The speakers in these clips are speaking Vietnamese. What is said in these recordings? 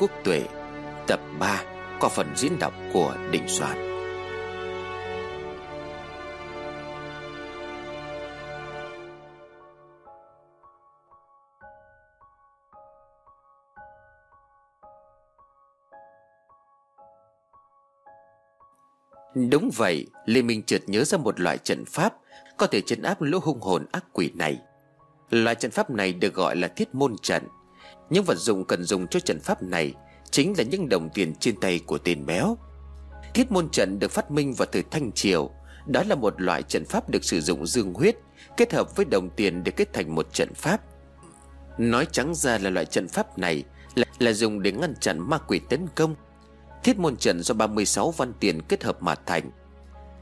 quốc tuệ Tập 3 qua phần diễn đọc của Định Soạn. Đúng vậy, Lê Minh chợt nhớ ra một loại trận pháp Có thể chấn áp lũ hung hồn ác quỷ này. Loại trận pháp này được gọi là thiết môn trận. Những vật dụng cần dùng cho trận pháp này Chính là những đồng tiền trên tay của tên béo. Thiết môn trận được phát minh vào thời Thanh Triều Đó là một loại trận pháp được sử dụng dương huyết Kết hợp với đồng tiền để kết thành một trận pháp. Nói trắng ra là loại trận pháp này Là, là dùng để ngăn chặn ma quỷ tấn công. Thiết môn trận do 36 văn tiền kết hợp mà thành.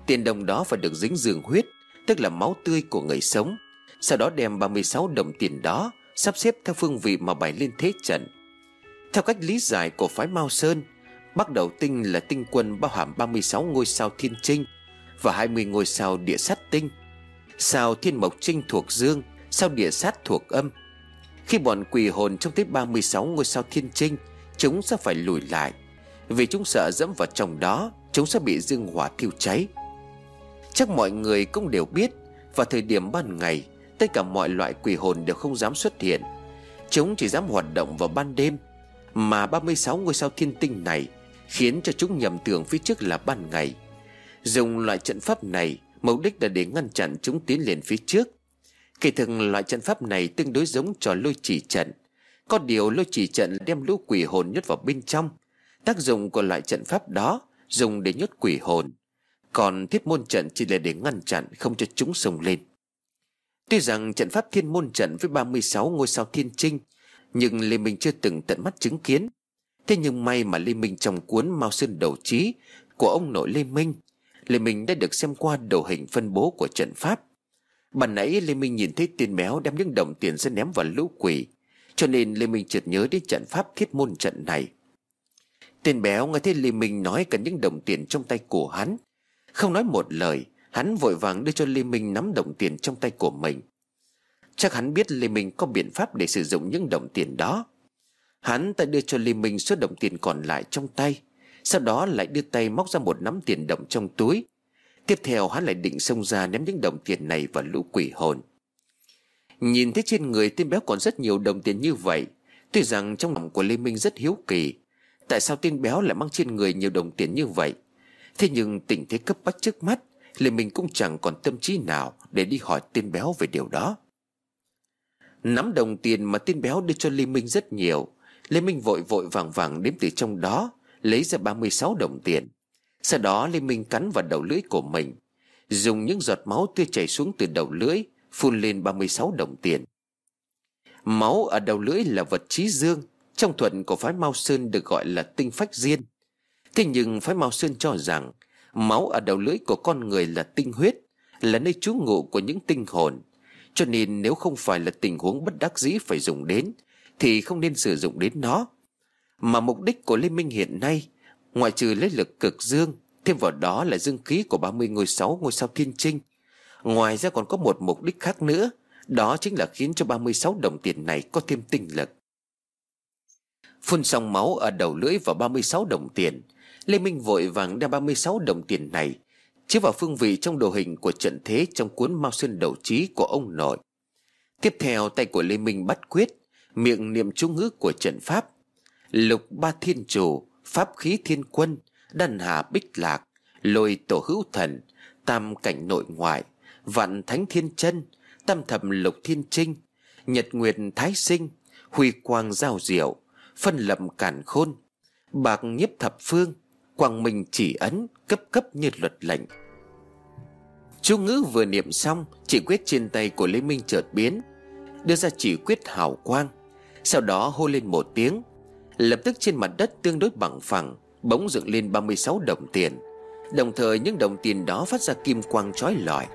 Tiền đồng đó phải được dính dương huyết Tức là máu tươi của người sống Sau đó đem 36 đồng tiền đó Sắp xếp theo phương vị mà bày lên thế trận. Theo cách lý giải của phái Mao Sơn, Bắt đầu tinh là tinh quân bao hàm 36 ngôi sao thiên trinh Và 20 ngôi sao địa sát tinh. Sao thiên mộc trinh thuộc dương, Sao địa sát thuộc âm. Khi bọn quỷ hồn trong tới 36 ngôi sao thiên trinh Chúng sẽ phải lùi lại. Vì chúng sợ dẫm vào trong đó, Chúng sẽ bị dương hỏa thiêu cháy. Chắc mọi người cũng đều biết, Vào thời điểm ban ngày Tất cả mọi loại quỷ hồn đều không dám xuất hiện. Chúng chỉ dám hoạt động vào ban đêm, Mà 36 ngôi sao thiên tinh này Khiến cho chúng nhầm tưởng phía trước là ban ngày. Dùng loại trận pháp này, Mục đích là để ngăn chặn chúng tiến lên phía trước. Kỳ thực, loại trận pháp này tương đối giống trò lôi chỉ trận. Có điều lôi chỉ trận đem lũ quỷ hồn nhốt vào bên trong. Tác dụng của loại trận pháp đó, Dùng để nhốt quỷ hồn. Còn thiết môn trận chỉ là để ngăn chặn, Không cho chúng sông lên. Tuy rằng trận pháp thiên môn trận Với 36 ngôi sao thiên trinh Nhưng Lê Minh chưa từng tận mắt chứng kiến. Thế nhưng may mà Lê Minh trong cuốn Mao Sơn Đầu Trí Của ông nội Lê Minh Lê Minh đã được xem qua đầu hình phân bố của trận pháp. Bạn nãy Lê Minh nhìn thấy tên béo đem những đồng tiền ra ném vào lũ quỷ, Cho nên Lê Minh chợt nhớ đến trận pháp thiết môn trận này. Tên béo nghe thấy Lê Minh nói cần những đồng tiền trong tay của hắn, Không nói một lời Hắn vội vàng đưa cho Lê Minh nắm đồng tiền trong tay của mình. Chắc hắn biết Lê Minh có biện pháp để sử dụng những đồng tiền đó. Hắn ta đưa cho Lê Minh số đồng tiền còn lại trong tay, Sau đó lại đưa tay móc ra một nắm tiền đồng trong túi. Tiếp theo hắn lại định xông ra ném những đồng tiền này vào lũ quỷ hồn. Nhìn thấy trên người tên béo còn rất nhiều đồng tiền như vậy, Tuy rằng trong lòng của Lê Minh rất hiếu kỳ, Tại sao tên béo lại mang trên người nhiều đồng tiền như vậy? Thế nhưng tình thế cấp bách trước mắt Lê Minh cũng chẳng còn tâm trí nào Để đi hỏi tên béo về điều đó. Nắm đồng tiền mà tên béo đưa cho Lê Minh rất nhiều, Lê Minh vội vội vàng vàng đếm từ trong đó, Lấy ra 36 đồng tiền. Sau đó Lê Minh cắn vào đầu lưỡi của mình, Dùng những giọt máu tươi chảy xuống từ đầu lưỡi, Phun lên 36 đồng tiền. Máu ở đầu lưỡi là vật trí dương, trong thuận của phái Mao Sơn được gọi là tinh phách diên. Thế nhưng phái Mao Sơn cho rằng Máu ở đầu lưỡi của con người là tinh huyết, Là nơi trú ngụ của những tinh hồn. Cho nên nếu không phải là tình huống bất đắc dĩ phải dùng đến, Thì không nên sử dụng đến nó. Mà mục đích của Liên minh hiện nay, Ngoại trừ lấy lực cực dương, Thêm vào đó là dương khí của 30 ngôi sáu, ngôi sao thiên trinh Ngoài ra còn có một mục đích khác nữa, Đó chính là khiến cho 36 đồng tiền này có thêm tinh lực. Phun xong máu ở đầu lưỡi vào 36 đồng tiền Lê Minh vội vàng đem 36 đồng tiền này Chiếu vào phương vị trong đồ hình của trận thế Trong cuốn Mao Sơn Đầu Trí của ông nội. Tiếp theo, tay của Lê Minh bắt quyết, Miệng niệm chú ngữ của trận pháp. Lục ba thiên chủ, Pháp khí thiên quân, Đan hà bích lạc, Lôi tổ hữu thần, Tam cảnh nội ngoại, Vạn thánh thiên chân, Tam thập lục thiên trinh, Nhật nguyệt thái sinh, Huy quang giao diệu, phân lập cản khôn, bạc nhiếp thập phương quang minh chỉ ấn cấp cấp như luật lệnh. Chú ngữ vừa niệm xong, chỉ quyết trên tay của lê minh chợt biến, đưa ra chỉ quyết hào quang. Sau đó hô lên một tiếng, lập tức trên mặt đất tương đối bằng phẳng, bỗng dựng lên 36 đồng tiền. Đồng thời những đồng tiền đó phát ra kim quang chói lọi.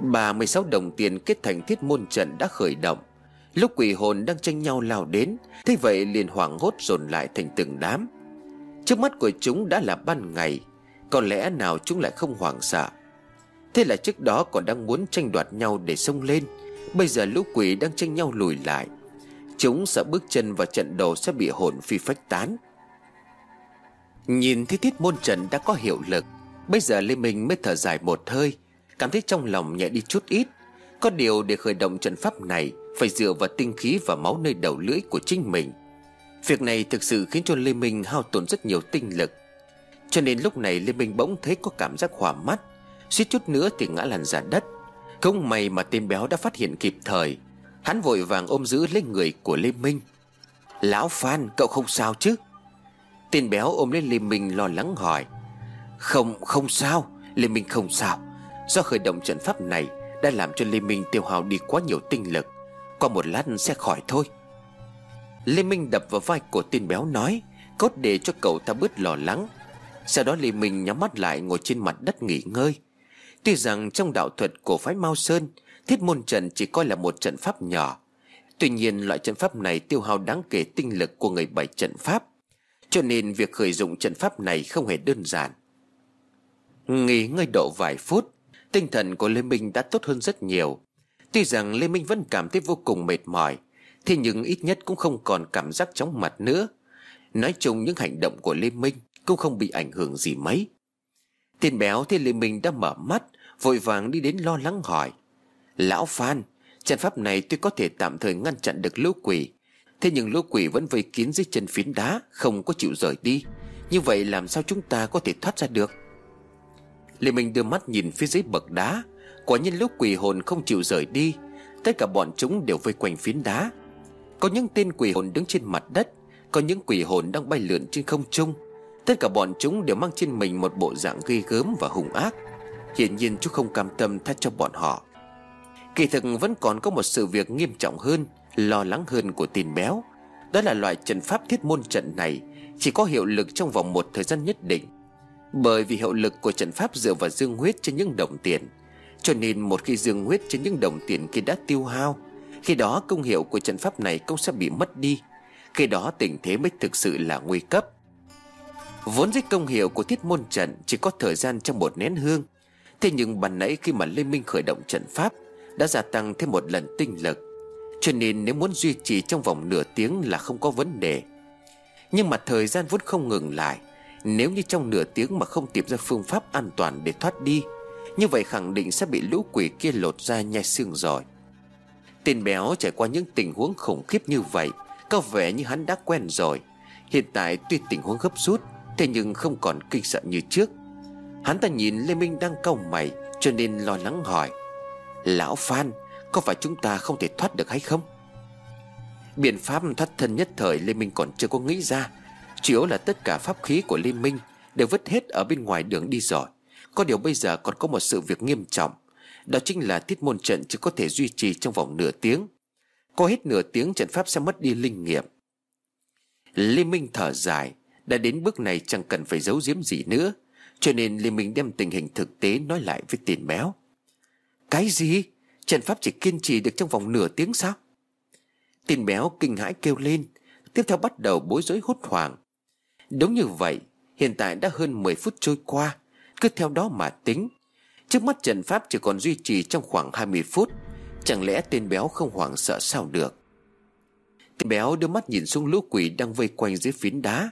36 đồng tiền kết thành thiết môn trận đã khởi động. Lúc quỷ hồn đang tranh nhau lao đến, Thế vậy liền hoảng hốt dồn lại thành từng đám. Trước mắt của chúng đã là ban ngày Còn lẽ nào chúng lại không hoảng sợ. Thế là trước đó còn đang muốn tranh đoạt nhau để xông lên, Bây giờ lũ quỷ đang tranh nhau lùi lại. Chúng sợ bước chân vào trận đồ sẽ bị hồn phi phách tán. Nhìn thấy thiết môn trận đã có hiệu lực, Bây giờ Lê Minh mới thở dài một hơi, Cảm thấy trong lòng nhẹ đi chút ít. Có điều để khởi động trận pháp này, Phải dựa vào tinh khí và máu nơi đầu lưỡi của chính mình. Việc này thực sự khiến cho Lê Minh hao tổn rất nhiều tinh lực. Cho nên lúc này Lê Minh bỗng thấy có cảm giác hòa mắt. Suýt chút nữa thì ngã lăn ra đất. Không may mà tên béo đã phát hiện kịp thời. Hắn vội vàng ôm giữ lấy người của Lê Minh. Lão Phan, cậu không sao chứ? Tên béo ôm lấy Lê Minh lo lắng hỏi. Không không sao. Lê Minh không sao. Do khởi động trận pháp này Đã làm cho Lê Minh tiêu hao đi quá nhiều tinh lực. Qua một lát sẽ khỏi thôi. Lê Minh đập vào vai của tên béo nói, Cốt để cho cậu ta bớt lo lắng. Sau đó Lê Minh nhắm mắt lại ngồi trên mặt đất nghỉ ngơi. Tuy rằng trong đạo thuật của phái Mao Sơn, Thiết môn trận chỉ coi là một trận pháp nhỏ. Tuy nhiên, loại trận pháp này tiêu hao đáng kể tinh lực của người bảy trận pháp, Cho nên việc khởi dụng trận pháp này không hề đơn giản. Nghỉ ngơi độ vài phút, Tinh thần của Lê Minh đã tốt hơn rất nhiều. Tuy rằng Lê Minh vẫn cảm thấy vô cùng mệt mỏi Thế nhưng ít nhất cũng không còn cảm giác chóng mặt nữa. Nói chung những hành động của Lê Minh Cũng không bị ảnh hưởng gì mấy. Tên béo thấy Lê Minh đã mở mắt, Vội vàng đi đến lo lắng hỏi. Lão Phan, Trận pháp này tuy có thể tạm thời ngăn chặn được lũ quỷ, Thế nhưng lũ quỷ vẫn vây kín dưới chân phiến đá, Không có chịu rời đi. Như vậy làm sao chúng ta có thể thoát ra được? Lê Minh đưa mắt nhìn phía dưới bậc đá. Quả nhiên lũ quỷ hồn không chịu rời đi. Tất cả bọn chúng đều vây quanh phiến đá. Có những tên quỷ hồn đứng trên mặt đất, Có những quỷ hồn đang bay lượn trên không trung. Tất cả bọn chúng đều mang trên mình một bộ dạng ghê gớm và hung ác. Hiển nhiên chú không cam tâm tha cho bọn họ. Kỳ thực vẫn còn có một sự việc nghiêm trọng hơn, Lo lắng hơn của tin béo. Đó là loại trận pháp thiết môn trận này Chỉ có hiệu lực trong vòng một thời gian nhất định. Bởi vì hiệu lực của trận pháp dựa vào dương huyết trên những đồng tiền, Cho nên một khi dương huyết trên những đồng tiền kia đã tiêu hao khi đó công hiệu của trận pháp này cũng sẽ bị mất đi. Khi đó tình thế mới thực sự là nguy cấp. Vốn dĩ công hiệu của thiết môn trận Chỉ có thời gian trong một nén hương. Thế nhưng bàn nãy khi mà Lê Minh khởi động trận pháp, Đã gia tăng thêm một lần tinh lực. Cho nên nếu muốn duy trì trong vòng nửa tiếng là không có vấn đề. Nhưng mà thời gian vốn không ngừng lại. Nếu như trong nửa tiếng mà không tìm ra phương pháp an toàn để thoát đi, Như vậy khẳng định sẽ bị lũ quỷ kia lột ra nhai xương rồi. Tên béo trải qua những tình huống khủng khiếp như vậy, Có vẻ như hắn đã quen rồi. Hiện tại tuy tình huống gấp rút, Thế nhưng không còn kinh sợ như trước. Hắn ta nhìn Lê Minh đang cau mày, Cho nên lo lắng hỏi, Lão Phan, Có phải chúng ta không thể thoát được hay không? Biện pháp thoát thân nhất thời Lê Minh còn chưa có nghĩ ra. Chủ yếu là tất cả pháp khí của Lê Minh Đều vứt hết ở bên ngoài đường đi rồi. Có điều bây giờ còn có một sự việc nghiêm trọng. Đó chính là tiết môn trận chỉ có thể duy trì trong vòng nửa tiếng. Có hết nửa tiếng trận pháp sẽ mất đi linh nghiệm. Lê Minh thở dài, Đã đến bước này chẳng cần phải giấu giếm gì nữa. Cho nên Lê Minh đem tình hình thực tế nói lại với tiền béo. Cái gì? Trận pháp chỉ kiên trì được trong vòng nửa tiếng sao? Tiền béo kinh hãi kêu lên, Tiếp theo bắt đầu bối rối hốt hoảng. Đúng như vậy, Hiện tại đã hơn 10 phút trôi qua. Cứ theo đó mà tính Trước mắt trận pháp chỉ còn duy trì trong khoảng 20 phút. Chẳng lẽ tên béo không hoảng sợ sao được? Tên béo đưa mắt nhìn xuống lũ quỷ đang vây quanh dưới phiến đá.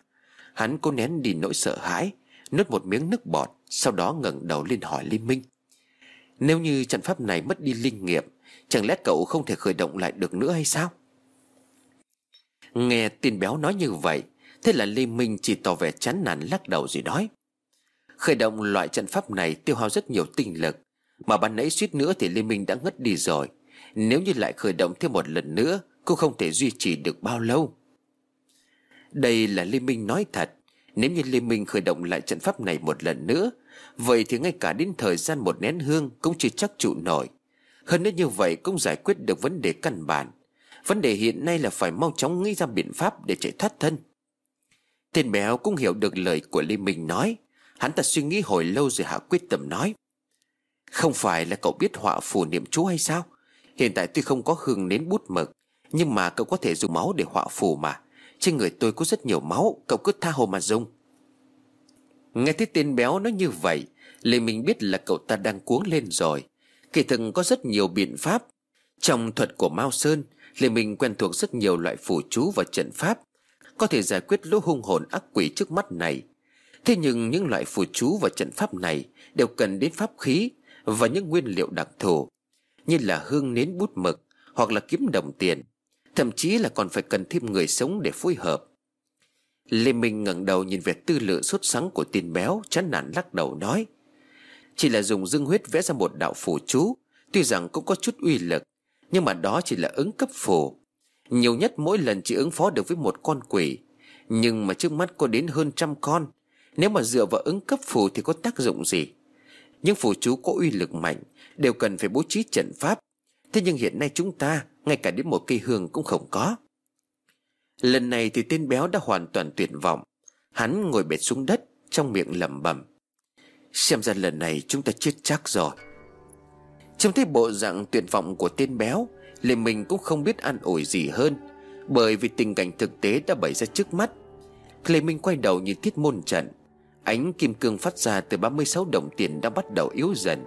Hắn cố nén đi nỗi sợ hãi, Nuốt một miếng nước bọt, Sau đó ngẩng đầu lên hỏi Lê Minh. Nếu như trận pháp này mất đi linh nghiệm, Chẳng lẽ cậu không thể khởi động lại được nữa hay sao? Nghe tin béo nói như vậy, Thế là Lê Minh chỉ tỏ vẻ chán nản lắc đầu rồi nói. Khởi động loại trận pháp này tiêu hao rất nhiều tinh lực. Mà ban nãy suýt nữa thì Lê Minh đã ngất đi rồi. Nếu như lại khởi động thêm một lần nữa, Cô không thể duy trì được bao lâu. Đây là Lê Minh nói thật. Nếu như Lê Minh khởi động lại trận pháp này một lần nữa, Vậy thì ngay cả đến thời gian một nén hương Cũng chưa chắc trụ nổi. Hơn nữa như vậy cũng giải quyết được vấn đề căn bản. Vấn đề hiện nay là phải mau chóng nghĩ ra biện pháp để chạy thoát thân. Tên béo cũng hiểu được lời của Lê Minh nói. Hắn ta suy nghĩ hồi lâu rồi hạ quyết tâm nói, Không phải là cậu biết họa phù niệm chú hay sao? Hiện tại tuy không có hương nến bút mực, Nhưng mà cậu có thể dùng máu để họa phù mà. Trên người tôi có rất nhiều máu, Cậu cứ tha hồ mà dùng. Nghe thấy tên béo nói như vậy Lê Minh biết là cậu ta đang cuống lên rồi. Kỳ thực có rất nhiều biện pháp. Trong thuật của Mao Sơn Lê Minh quen thuộc rất nhiều loại phù chú và trận pháp. Có thể giải quyết lỗ hung hồn ác quỷ trước mắt này. Thế nhưng những loại phù chú và trận pháp này Đều cần đến pháp khí Và những nguyên liệu đặc thù, Như là hương nến bút mực Hoặc là kiếm đồng tiền, Thậm chí là còn phải cần thêm người sống để phối hợp. Lê Minh ngẩng đầu nhìn về tư lự sốt sắng của tin béo, Chán nản lắc đầu nói, Chỉ là dùng dương huyết vẽ ra một đạo phù chú, Tuy rằng cũng có chút uy lực, Nhưng mà đó chỉ là ứng cấp phù. Nhiều nhất mỗi lần chỉ ứng phó được với một con quỷ, Nhưng mà trước mắt có đến hơn trăm con nếu mà dựa vào ứng cấp phù thì có tác dụng gì? Những phù chú có uy lực mạnh Đều cần phải bố trí trận pháp. Thế nhưng hiện nay chúng ta, Ngay cả đến một cây hương cũng không có. Lần này thì tên béo đã hoàn toàn tuyệt vọng. Hắn ngồi bệt xuống đất, Trong miệng lẩm bẩm. Xem ra lần này chúng ta chết chắc rồi. Trong thấy bộ dạng tuyệt vọng của tên béo, Lê Minh cũng không biết an ủi gì hơn, Bởi vì tình cảnh thực tế đã bày ra trước mắt. Lê Minh quay đầu nhìn thiết môn trận Ánh kim cương phát ra từ 36 đồng tiền đã bắt đầu yếu dần.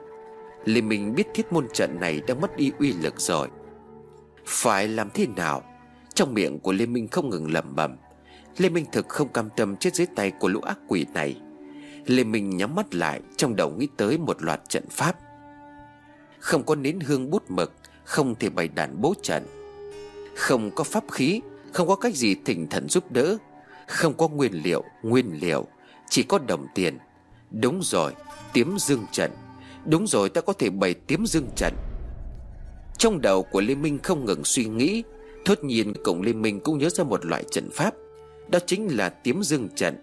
Lê Minh biết thiết môn trận này đã mất đi uy lực rồi. Phải làm thế nào? Trong miệng của Lê Minh không ngừng lẩm bẩm. Lê Minh thực không cam tâm chết dưới tay của lũ ác quỷ này. Lê Minh nhắm mắt lại, Trong đầu nghĩ tới một loạt trận pháp. Không có nến hương bút mực, Không thể bày đàn bố trận. Không có pháp khí, Không có cách gì thỉnh thần giúp đỡ. Không có nguyên liệu Nguyên liệu. Chỉ có đồng tiền. Đúng rồi, Tiếm dương trận. Đúng rồi, ta có thể bày tiếm dương trận. Trong đầu của Lê Minh không ngừng suy nghĩ. Thốt nhiên, cổng Lê Minh cũng nhớ ra một loại trận pháp. Đó chính là tiếm dương trận.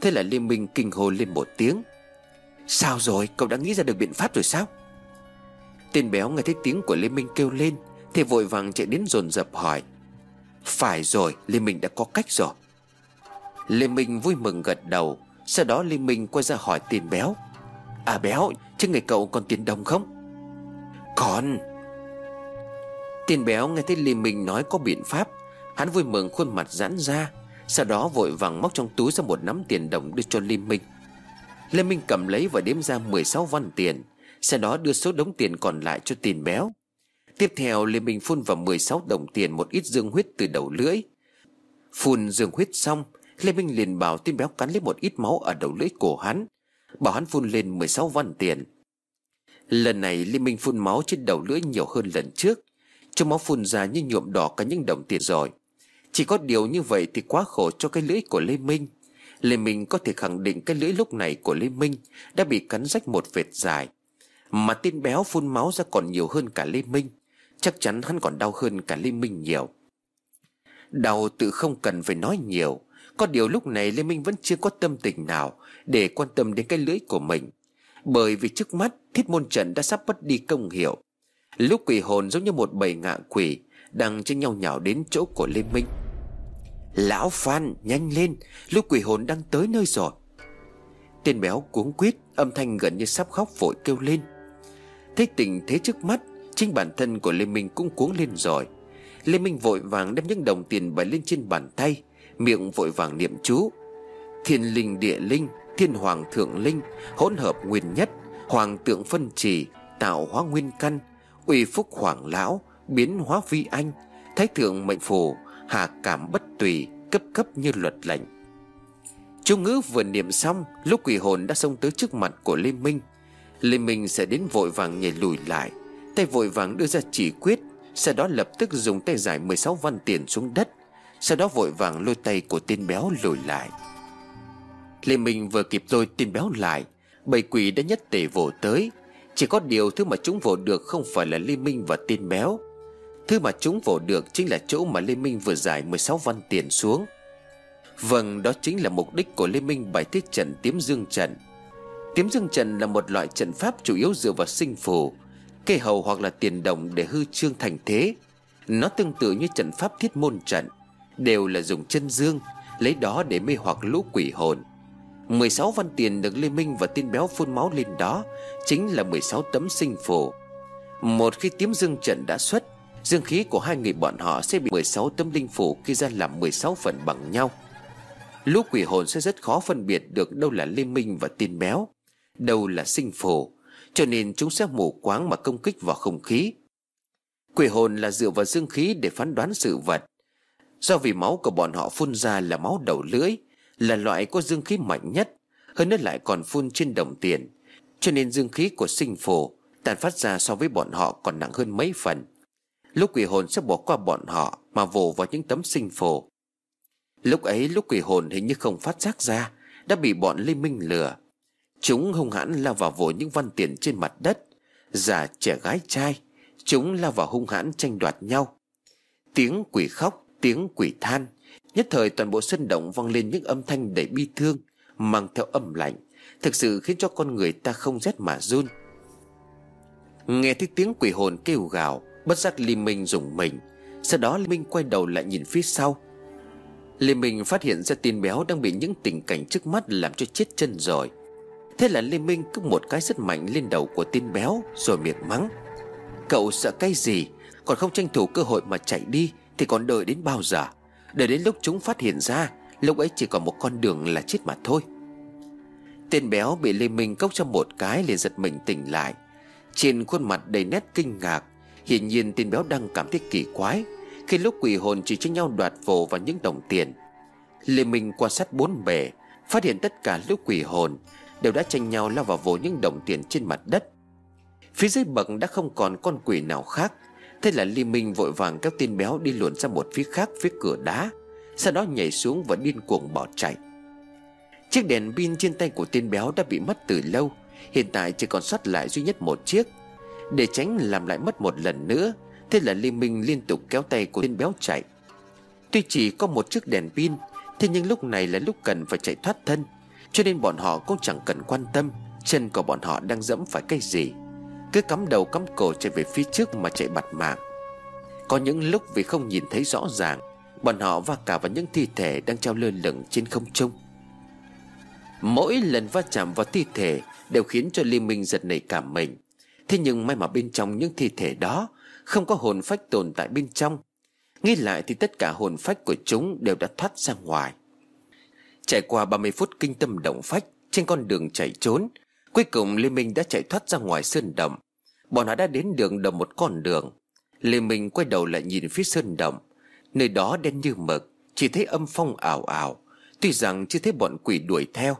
Thế là Lê Minh kinh hô lên một tiếng. Sao rồi? Cậu đã nghĩ ra được biện pháp rồi sao? Tên béo nghe thấy tiếng của Lê Minh kêu lên, Thì vội vàng chạy đến dồn dập hỏi. Phải rồi, Lê Minh đã có cách rồi. Lê Minh vui mừng gật đầu. Sau đó Lê Minh quay ra hỏi Tiền béo. À béo Chứ người cậu còn tiền đồng không? Còn. Tiền béo nghe thấy Lê Minh nói có biện pháp, Hắn vui mừng khuôn mặt giãn ra, Sau đó vội vàng móc trong túi ra một nắm tiền đồng đưa cho Lê Minh. Lê Minh cầm lấy và đếm ra 16 văn tiền, Sau đó đưa số đống tiền còn lại cho tiền béo. Tiếp theo Lê Minh phun vào 16 đồng tiền một ít dương huyết từ đầu lưỡi. Phun dương huyết xong Lê Minh liền bảo tên béo cắn lấy một ít máu ở đầu lưỡi cổ hắn. Bảo hắn phun lên 16 văn tiền. Lần này Lê Minh phun máu trên đầu lưỡi nhiều hơn lần trước. Cho máu phun ra như nhuộm đỏ cả những đồng tiền rồi. Chỉ có điều như vậy thì quá khổ cho cái lưỡi của Lê Minh. Lê Minh có thể khẳng định cái lưỡi lúc này của Lê Minh Đã bị cắn rách một vệt dài. Mà tên béo phun máu ra còn nhiều hơn cả Lê Minh. Chắc chắn hắn còn đau hơn cả Lê Minh nhiều. Đau tự không cần phải nói nhiều. Có điều lúc này Lê Minh vẫn chưa có tâm tình nào Để quan tâm đến cái lưỡi của mình, Bởi vì trước mắt Thiết môn trận đã sắp mất đi công hiệu. Lúc quỷ hồn giống như một bầy ngạ quỷ Đang tranh nhau nhào đến chỗ của Lê Minh. Lão Phan, nhanh lên, Lúc quỷ hồn đang tới nơi rồi. Tên béo cuống quýt, Âm thanh gần như sắp khóc vội kêu lên. Thấy tình thế trước mắt, Chính bản thân của Lê Minh cũng cuống lên rồi. Lê Minh vội vàng đem những đồng tiền bày lên trên bàn tay. Miệng vội vàng niệm chú. Thiên linh địa linh, Thiên hoàng thượng linh, Hỗn hợp nguyên nhất, Hoàng tượng phân trì, Tạo hóa nguyên căn, Uy phúc hoàng lão, Biến hóa vi anh, Thái thượng mệnh phù hà cảm bất tùy, Cấp cấp như luật lệnh. Chú ngữ vừa niệm xong, Lúc quỷ hồn đã xông tới trước mặt của Lê Minh. Lê Minh sẽ đến vội vàng nhảy lùi lại, Tay vội vàng đưa ra chỉ quyết, Sau đó lập tức dùng tay giải 16 văn tiền xuống đất. Sau đó vội vàng lôi tay của tên béo lùi lại. Lê Minh vừa kịp lôi tên béo lại, Bầy quỷ đã nhất tề vồ tới. Chỉ có điều thứ mà chúng vồ được không phải là Lê Minh và tên béo. Thứ mà chúng vồ được chính là chỗ mà Lê Minh vừa giải 16 văn tiền xuống. Vâng đó chính là mục đích của Lê Minh bài thiết trận Tiếm Dương Trận. Tiếm Dương Trận là một loại trận pháp chủ yếu dựa vào sinh phù Cây hầu hoặc là tiền đồng để hư trương thành thế. Nó tương tự như trận pháp thiết môn trận. Đều là dùng chân dương, Lấy đó để mê hoặc lũ quỷ hồn. 16 văn tiền được Lê Minh và tin béo phun máu lên đó, Chính là 16 tấm sinh phù. Một khi tiếm dương trận đã xuất, Dương khí của hai người bọn họ sẽ bị 16 tấm linh phủ kia ra làm 16 phần bằng nhau. Lũ quỷ hồn sẽ rất khó phân biệt được đâu là Lê Minh và tin béo, Đâu là sinh phù, Cho nên chúng sẽ mù quáng mà công kích vào không khí. Quỷ hồn là dựa vào dương khí để phán đoán sự vật. Do vì máu của bọn họ phun ra là máu đầu lưỡi, Là loại có dương khí mạnh nhất, Hơn nữa lại còn phun trên đồng tiền. Cho nên dương khí của sinh phổ Tàn phát ra so với bọn họ còn nặng hơn mấy phần. Lúc quỷ hồn sẽ bỏ qua bọn họ Mà vồ vào những tấm sinh phổ Lúc ấy, lúc quỷ hồn hình như không phát giác ra, Đã bị bọn Lê Minh lừa. Chúng hung hãn lao vào vồ những văn tiền trên mặt đất. Già, trẻ, gái, trai, Chúng lao vào hung hãn tranh đoạt nhau. Tiếng quỷ khóc Tiếng quỷ than. Nhất thời toàn bộ sân động vang lên những âm thanh đầy bi thương, Mang theo âm lạnh. Thực sự khiến cho con người ta không rét mà run. Nghe thấy tiếng quỷ hồn kêu gào, Bất giác Lý Minh dùng mình. Sau đó Lý Minh quay đầu lại nhìn phía sau. Lý Minh phát hiện ra tin béo đang bị những tình cảnh trước mắt làm cho chết chân rồi. Thế là Lê Minh cứ một cái rất mạnh lên đầu của tin béo, Rồi miệng mắng. Cậu sợ cái gì? Còn không tranh thủ cơ hội mà chạy đi. Thì còn đợi đến bao giờ? Đợi đến lúc chúng phát hiện ra, Lúc ấy chỉ còn một con đường là chết mà thôi. Tên béo bị Lê Minh cốc cho một cái liền giật mình tỉnh lại. Trên khuôn mặt đầy nét kinh ngạc, Hiển nhiên tên béo đang cảm thấy kỳ quái, Khi lúc quỷ hồn chỉ cho nhau đoạt vồ vào những đồng tiền. Lê Minh quan sát bốn bề, Phát hiện tất cả lúc quỷ hồn Đều đã tranh nhau lao vào vồ những đồng tiền trên mặt đất. Phía dưới bậc đã không còn con quỷ nào khác Thế là Lý Minh vội vàng các tên béo đi luồn ra một phía khác phía cửa đá, Sau đó nhảy xuống và điên cuồng bỏ chạy. Chiếc đèn pin trên tay của tên béo đã bị mất từ lâu, Hiện tại chỉ còn sót lại duy nhất một chiếc. Để tránh làm lại mất một lần nữa, Thế là Lý Minh liên tục kéo tay của tên béo chạy. Tuy chỉ có một chiếc đèn pin, Thế nhưng lúc này là lúc cần phải chạy thoát thân, Cho nên bọn họ cũng chẳng cần quan tâm, Chân của bọn họ đang dẫm phải cái gì. Cứ cắm đầu cắm cổ chạy về phía trước mà chạy bặt mạng. Có những lúc vì không nhìn thấy rõ ràng, Bọn họ va cả vào những thi thể đang treo lơ lửng trên không trung. Mỗi lần va chạm vào thi thể Đều khiến cho Liên Minh giật nảy cảm mình. Thế nhưng may mà bên trong những thi thể đó Không có hồn phách tồn tại bên trong Nghĩ lại thì tất cả hồn phách của chúng Đều đã thoát ra ngoài. Trải qua 30 phút kinh tâm động phách Trên con đường chạy trốn Cuối cùng, Lê Minh đã chạy thoát ra ngoài sơn động. Bọn họ đã đến đường đầm một con đường. Lê Minh quay đầu lại nhìn phía sơn động. Nơi đó đen như mực, Chỉ thấy âm phong ảo ảo. Tuy rằng chưa thấy bọn quỷ đuổi theo,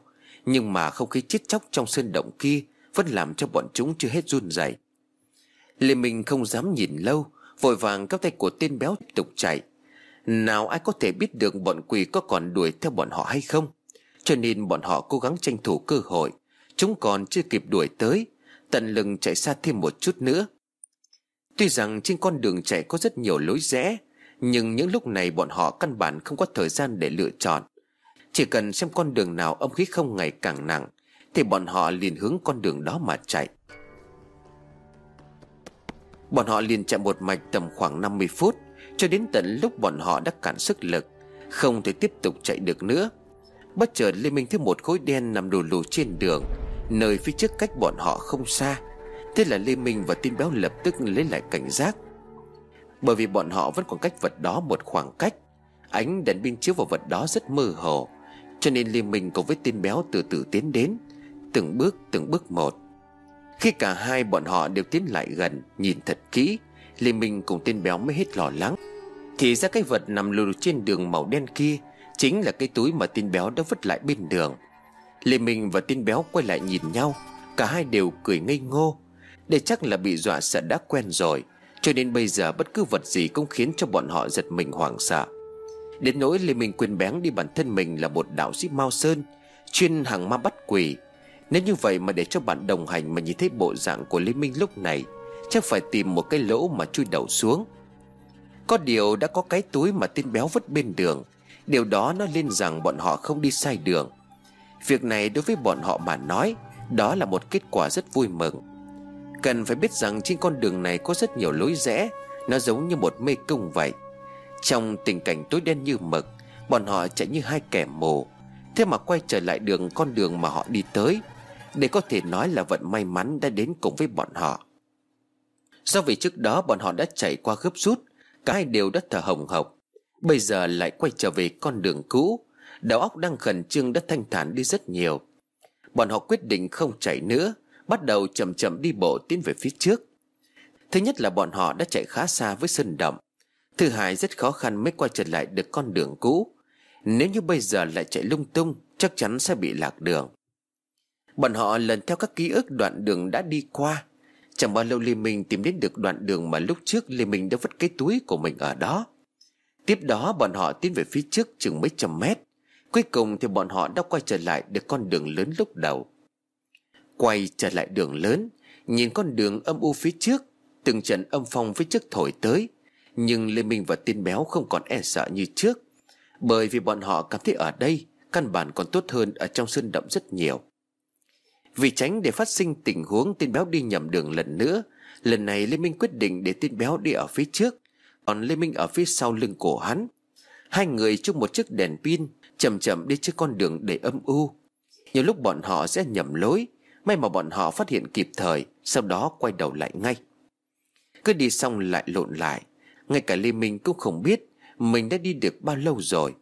Nhưng mà không khí chết chóc trong sơn động kia Vẫn làm cho bọn chúng chưa hết run rẩy. Lê Minh không dám nhìn lâu, Vội vàng các tay của tên béo tiếp tục chạy. Nào ai có thể biết được bọn quỷ có còn đuổi theo bọn họ hay không? Cho nên bọn họ cố gắng tranh thủ cơ hội. Chúng còn chưa kịp đuổi tới tần lừng chạy xa thêm một chút nữa. Tuy rằng trên con đường chạy có rất nhiều lối rẽ, Nhưng những lúc này bọn họ căn bản không có thời gian để lựa chọn. Chỉ cần xem con đường nào âm khí không ngày càng nặng, Thì bọn họ liền hướng con đường đó mà chạy. Bọn họ liền chạy một mạch tầm khoảng 50 phút, Cho đến tận lúc bọn họ đã cạn sức lực, Không thể tiếp tục chạy được nữa. Bất chợt Lê Minh thấy một khối đen nằm đù lù trên đường. Nơi phía trước cách bọn họ không xa. Thế là Lê Minh và tin béo lập tức lấy lại cảnh giác. Bởi vì bọn họ vẫn còn cách vật đó một khoảng cách, Ánh đèn pin chiếu vào vật đó rất mơ hồ. Cho nên Lê Minh cùng với tin béo từ từ tiến đến, Từng bước từng bước một. Khi cả hai bọn họ đều tiến lại gần, Nhìn thật kỹ, Lê Minh cùng tên béo mới hết lo lắng. Thì ra cái vật nằm lù trên đường màu đen kia Chính là cái túi mà tin béo đã vứt lại bên đường. Lê Minh và tin béo quay lại nhìn nhau, Cả hai đều cười ngây ngô. Đây chắc là bị dọa sợ đã quen rồi, Cho nên bây giờ bất cứ vật gì cũng khiến cho bọn họ giật mình hoảng sợ. Đến nỗi Lê Minh quên bén đi bản thân mình là một đạo sĩ Mao Sơn, Chuyên hàng ma bắt quỷ. Nếu như vậy mà để cho bạn đồng hành mà nhìn thấy bộ dạng của Lê Minh lúc này, Chắc phải tìm một cái lỗ mà chui đầu xuống. Có điều đã có cái túi mà tin béo vứt bên đường, Điều đó nó lên rằng bọn họ không đi sai đường. Việc này đối với bọn họ mà nói, Đó là một kết quả rất vui mừng. Cần phải biết rằng trên con đường này có rất nhiều lối rẽ, Nó giống như một mê cung vậy. Trong tình cảnh tối đen như mực, Bọn họ chạy như hai kẻ mù. Thế mà quay trở lại đường, con đường mà họ đi tới, Để có thể nói là vận may mắn đã đến cùng với bọn họ. Do vì trước đó bọn họ đã chạy qua gấp rút, Cả hai đều đã thở hồng hộc, Bây giờ lại quay trở về con đường cũ. Đầu óc đang khẩn trương đã thanh thản đi rất nhiều. Bọn họ quyết định không chạy nữa, Bắt đầu chậm chậm đi bộ tiến về phía trước. Thứ nhất là bọn họ đã chạy khá xa với sơn động. Thứ hai, rất khó khăn mới quay trở lại được con đường cũ. Nếu như bây giờ lại chạy lung tung, Chắc chắn sẽ bị lạc đường. Bọn họ lần theo các ký ức đoạn đường đã đi qua. Chẳng bao lâu Lê Minh tìm đến được đoạn đường mà lúc trước Lê Minh đã vứt cái túi của mình ở đó. Tiếp đó, bọn họ tiến về phía trước chừng mấy trăm mét. Cuối cùng thì bọn họ đã quay trở lại được con đường lớn lúc đầu. Quay trở lại đường lớn, Nhìn con đường âm u phía trước, Từng trận âm phong phía trước thổi tới, Nhưng Lê Minh và Tiên béo không còn e sợ như trước, Bởi vì bọn họ cảm thấy ở đây Căn bản còn tốt hơn ở trong sơn động rất nhiều. Vì tránh để phát sinh tình huống Tiên béo đi nhầm đường lần nữa, Lần này Lê Minh quyết định để Tiên béo đi ở phía trước, Còn Lê Minh ở phía sau lưng cổ hắn. Hai người chung một chiếc đèn pin Chậm chậm đi trên con đường để âm u. Nhiều lúc bọn họ sẽ nhầm lối, May mà bọn họ phát hiện kịp thời, Sau đó quay đầu lại ngay. Cứ đi xong lại lộn lại, Ngay cả Lê Minh cũng không biết Mình đã đi được bao lâu rồi.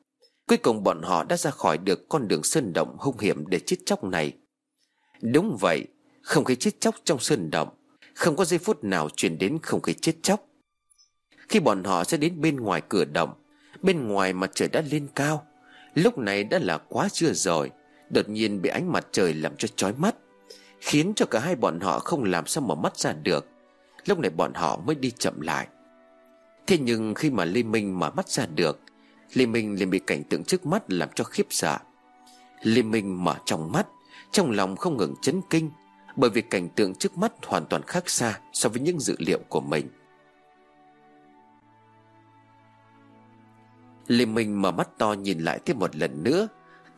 Cuối cùng bọn họ đã ra khỏi được con đường sơn động hung hiểm để chết chóc này. Đúng vậy, Không khí chết chóc trong sơn động, Không có giây phút nào truyền đến không khí chết chóc. Khi bọn họ sẽ đến bên ngoài cửa động, Bên ngoài mặt trời đã lên cao Lúc này đã là quá trưa rồi, Đột nhiên bị ánh mặt trời làm cho chói mắt, Khiến cho cả hai bọn họ không làm sao mở mắt ra được. Lúc này bọn họ mới đi chậm lại. Thế nhưng khi mà Lê Minh mở mắt ra được Lê Minh liền bị cảnh tượng trước mắt làm cho khiếp sợ. Lê Minh mở trong mắt, Trong lòng không ngừng chấn kinh, Bởi vì cảnh tượng trước mắt hoàn toàn khác xa So với những dự liệu của mình. Lê Minh mở mắt to nhìn lại thêm một lần nữa.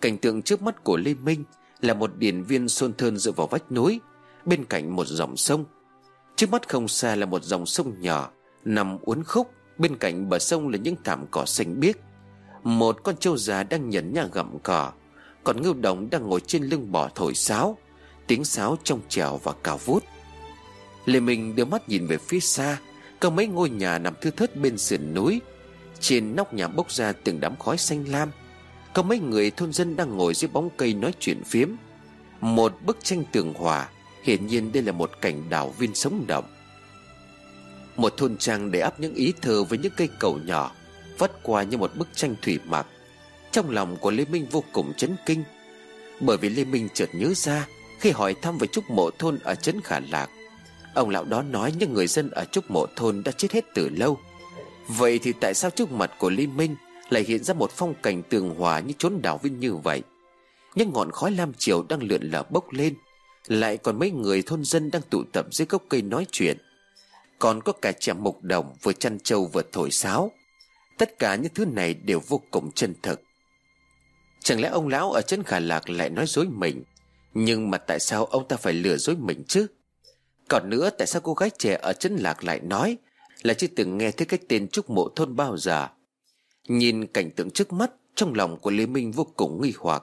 Cảnh tượng trước mắt của Lê Minh Là một điển viên xôn thơn dựa vào vách núi, Bên cạnh một dòng sông. Trước mắt không xa là một dòng sông nhỏ, Nằm uốn khúc, Bên cạnh bờ sông là những thảm cỏ xanh biếc. Một con trâu già đang nhẫn nhà gặm cỏ, Còn ngưu đồng đang ngồi trên lưng bò thổi sáo, Tiếng sáo trong trèo và cao vút. Lê Minh đưa mắt nhìn về phía xa, Có mấy ngôi nhà nằm thưa thớt bên sườn núi trên nóc nhà bốc ra từng đám khói xanh lam, Có mấy người thôn dân đang ngồi dưới bóng cây nói chuyện phiếm. Một bức tranh tường hòa, Hiển nhiên đây là một cảnh đảo viên sống động Một thôn trang để áp những ý thơ với những cây cầu nhỏ, Vắt qua như một bức tranh thủy mặc. Trong lòng của Lê Minh vô cùng chấn kinh, Bởi vì Lê Minh chợt nhớ ra Khi hỏi thăm về Trúc Mộ Thôn ở Trấn Khả Lạc. Ông lão đó nói những người dân ở Trúc Mộ Thôn đã chết hết từ lâu Vậy thì tại sao trước mặt của Lý Minh Lại hiện ra một phong cảnh tường hòa như chốn đảo viên như vậy? Những ngọn khói lam chiều đang lượn lờ bốc lên, Lại còn mấy người thôn dân đang tụ tập dưới gốc cây nói chuyện. Còn có cả trẻ mục đồng vừa chăn trâu vừa thổi sáo. Tất cả những thứ này đều vô cùng chân thực. Chẳng lẽ ông lão ở chân khả lạc lại nói dối mình? Nhưng mà tại sao ông ta phải lừa dối mình chứ? Còn nữa, tại sao cô gái trẻ ở chân lạc lại nói là chưa từng nghe thấy cái tên Trúc Mộ Thôn bao giờ. Nhìn cảnh tượng trước mắt, Trong lòng của Lê Minh vô cùng nghi hoặc.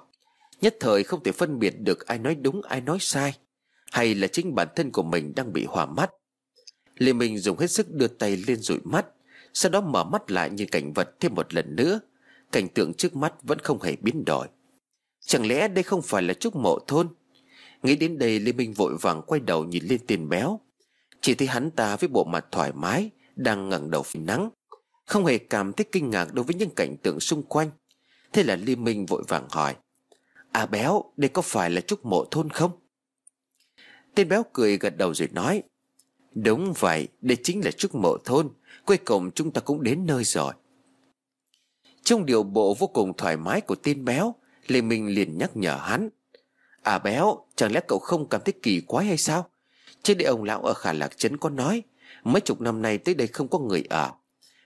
Nhất thời không thể phân biệt được ai nói đúng, ai nói sai, Hay là chính bản thân của mình đang bị hỏa mắt. Lê Minh dùng hết sức đưa tay lên dụi mắt, Sau đó mở mắt lại nhìn cảnh vật thêm một lần nữa. Cảnh tượng trước mắt vẫn không hề biến đổi. Chẳng lẽ đây không phải là Trúc Mộ Thôn? Nghĩ đến đây, Lê Minh vội vàng quay đầu nhìn lên tiền béo Chỉ thấy hắn ta với bộ mặt thoải mái đang ngẩng đầu phình nắng. Không hề cảm thấy kinh ngạc đối với những cảnh tượng xung quanh. Thế là liên minh vội vàng hỏi à béo, đây có phải là trúc mộ thôn không? Tên béo cười gật đầu rồi nói, đúng vậy, đây chính là trúc mộ thôn. Cuối cùng chúng ta cũng đến nơi rồi. Trong điều bộ vô cùng thoải mái của tên béo lê minh liền nhắc nhở hắn à béo, chẳng lẽ cậu không cảm thấy kỳ quái hay sao? Trên đây ông lão ở khả lạc trấn có nói Mấy chục năm nay tới đây không có người ở.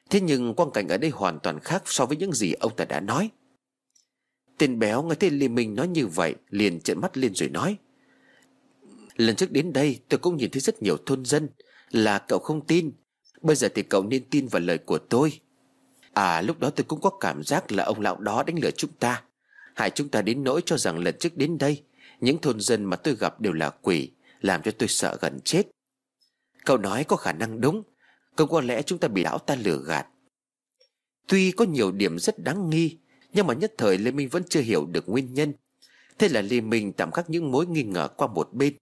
Thế nhưng quang cảnh ở đây hoàn toàn khác so với những gì ông ta đã nói. Tên béo nghe tên Lê Minh nói như vậy, Liền trợn mắt lên rồi nói, Lần trước đến đây tôi cũng nhìn thấy rất nhiều thôn dân, Là cậu không tin. Bây giờ thì cậu nên tin vào lời của tôi. À lúc đó tôi cũng có cảm giác là ông lão đó đánh lừa chúng ta. Hại chúng ta đến nỗi cho rằng lần trước đến đây, Những thôn dân mà tôi gặp đều là quỷ, Làm cho tôi sợ gần chết. Cậu nói có khả năng đúng. Không có lẽ chúng ta bị lão ta lừa gạt. Tuy có nhiều điểm rất đáng nghi, Nhưng mà nhất thời Lê Minh vẫn chưa hiểu được nguyên nhân. Thế là Lê Minh tạm khắc những mối nghi ngờ qua một bên.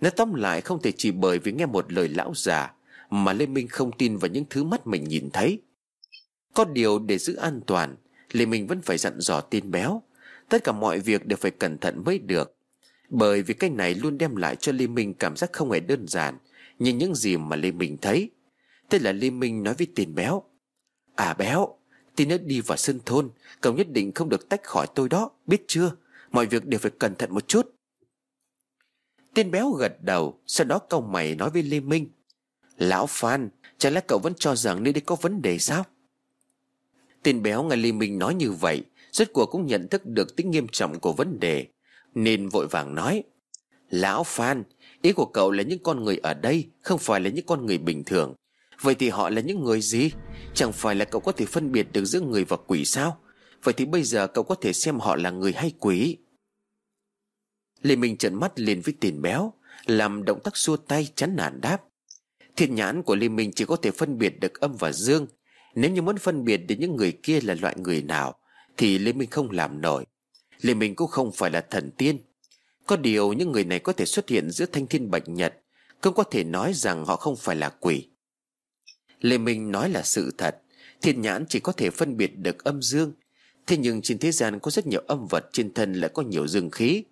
Nói tóm lại không thể chỉ bởi vì nghe một lời lão già Mà Lê Minh không tin vào những thứ mắt mình nhìn thấy. Có điều để giữ an toàn, Lê Minh vẫn phải dặn dò tin béo. Tất cả mọi việc đều phải cẩn thận mới được. Bởi vì cái này luôn đem lại cho Lê Minh cảm giác không hề đơn giản nhìn những gì mà Lê Minh thấy. Thế là Lê Minh nói với tiền béo. À béo Tí nữa đi vào sân thôn, Cậu nhất định không được tách khỏi tôi đó, Biết chưa? Mọi việc đều phải cẩn thận một chút. Tên béo gật đầu, Sau đó câu mày nói với Lê Minh. Lão Phan, Chẳng lẽ cậu vẫn cho rằng nơi đây có vấn đề sao? Tên béo nghe Lê Minh nói như vậy, Rốt cuộc cũng nhận thức được tính nghiêm trọng của vấn đề, Nên vội vàng nói. Lão Phan Ý của cậu là những con người ở đây, Không phải là những con người bình thường. Vậy thì họ là những người gì? Chẳng phải là cậu có thể phân biệt được giữa người và quỷ sao? Vậy thì bây giờ cậu có thể xem họ là người hay quỷ? Lê Minh trợn mắt liền với tiền béo, Làm động tác xua tay, chán nản đáp. Thiên nhãn của Lê Minh chỉ có thể phân biệt được âm và dương. Nếu như muốn phân biệt được những người kia là loại người nào, Thì Lê Minh không làm nổi. Lê Minh cũng không phải là thần tiên. Có điều những người này có thể xuất hiện giữa thanh thiên bạch nhật Không có thể nói rằng họ không phải là quỷ. Lê Minh nói là sự thật, Thiên nhãn chỉ có thể phân biệt được âm dương, Thế nhưng trên thế gian có rất nhiều âm vật trên thân lại có nhiều dương khí.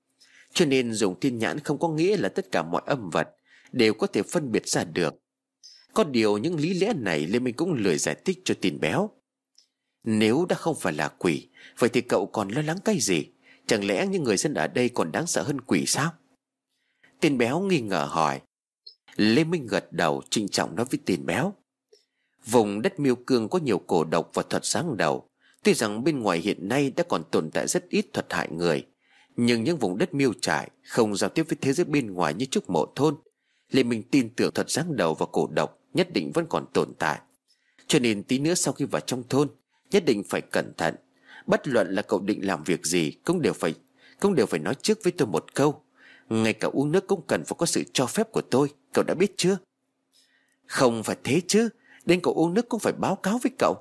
Cho nên dùng thiên nhãn không có nghĩa là tất cả mọi âm vật Đều có thể phân biệt ra được. Có điều những lý lẽ này Lê Minh cũng lười giải thích cho tin béo. Nếu đã không phải là quỷ, Vậy thì cậu còn lo lắng cái gì? Chẳng lẽ những người dân ở đây còn đáng sợ hơn quỷ sao? Tiền béo nghi ngờ hỏi. Lê Minh gật đầu, trinh trọng nói với tiền béo. Vùng đất miêu cương có nhiều cổ độc và thuật sáng đầu. Tuy rằng bên ngoài hiện nay đã còn tồn tại rất ít thuật hại người, Nhưng những vùng đất miêu trải Không giao tiếp với thế giới bên ngoài như trúc mộ thôn. Lê Minh tin tưởng thuật sáng đầu và cổ độc Nhất định vẫn còn tồn tại. Cho nên tí nữa sau khi vào trong thôn, Nhất định phải cẩn thận Bất luận là cậu định làm việc gì, Cũng đều phải, cũng đều phải nói trước với tôi một câu. Ngay cả uống nước cũng cần phải có sự cho phép của tôi, Cậu đã biết chưa? Không phải thế chứ, Đến cậu uống nước cũng phải báo cáo với cậu.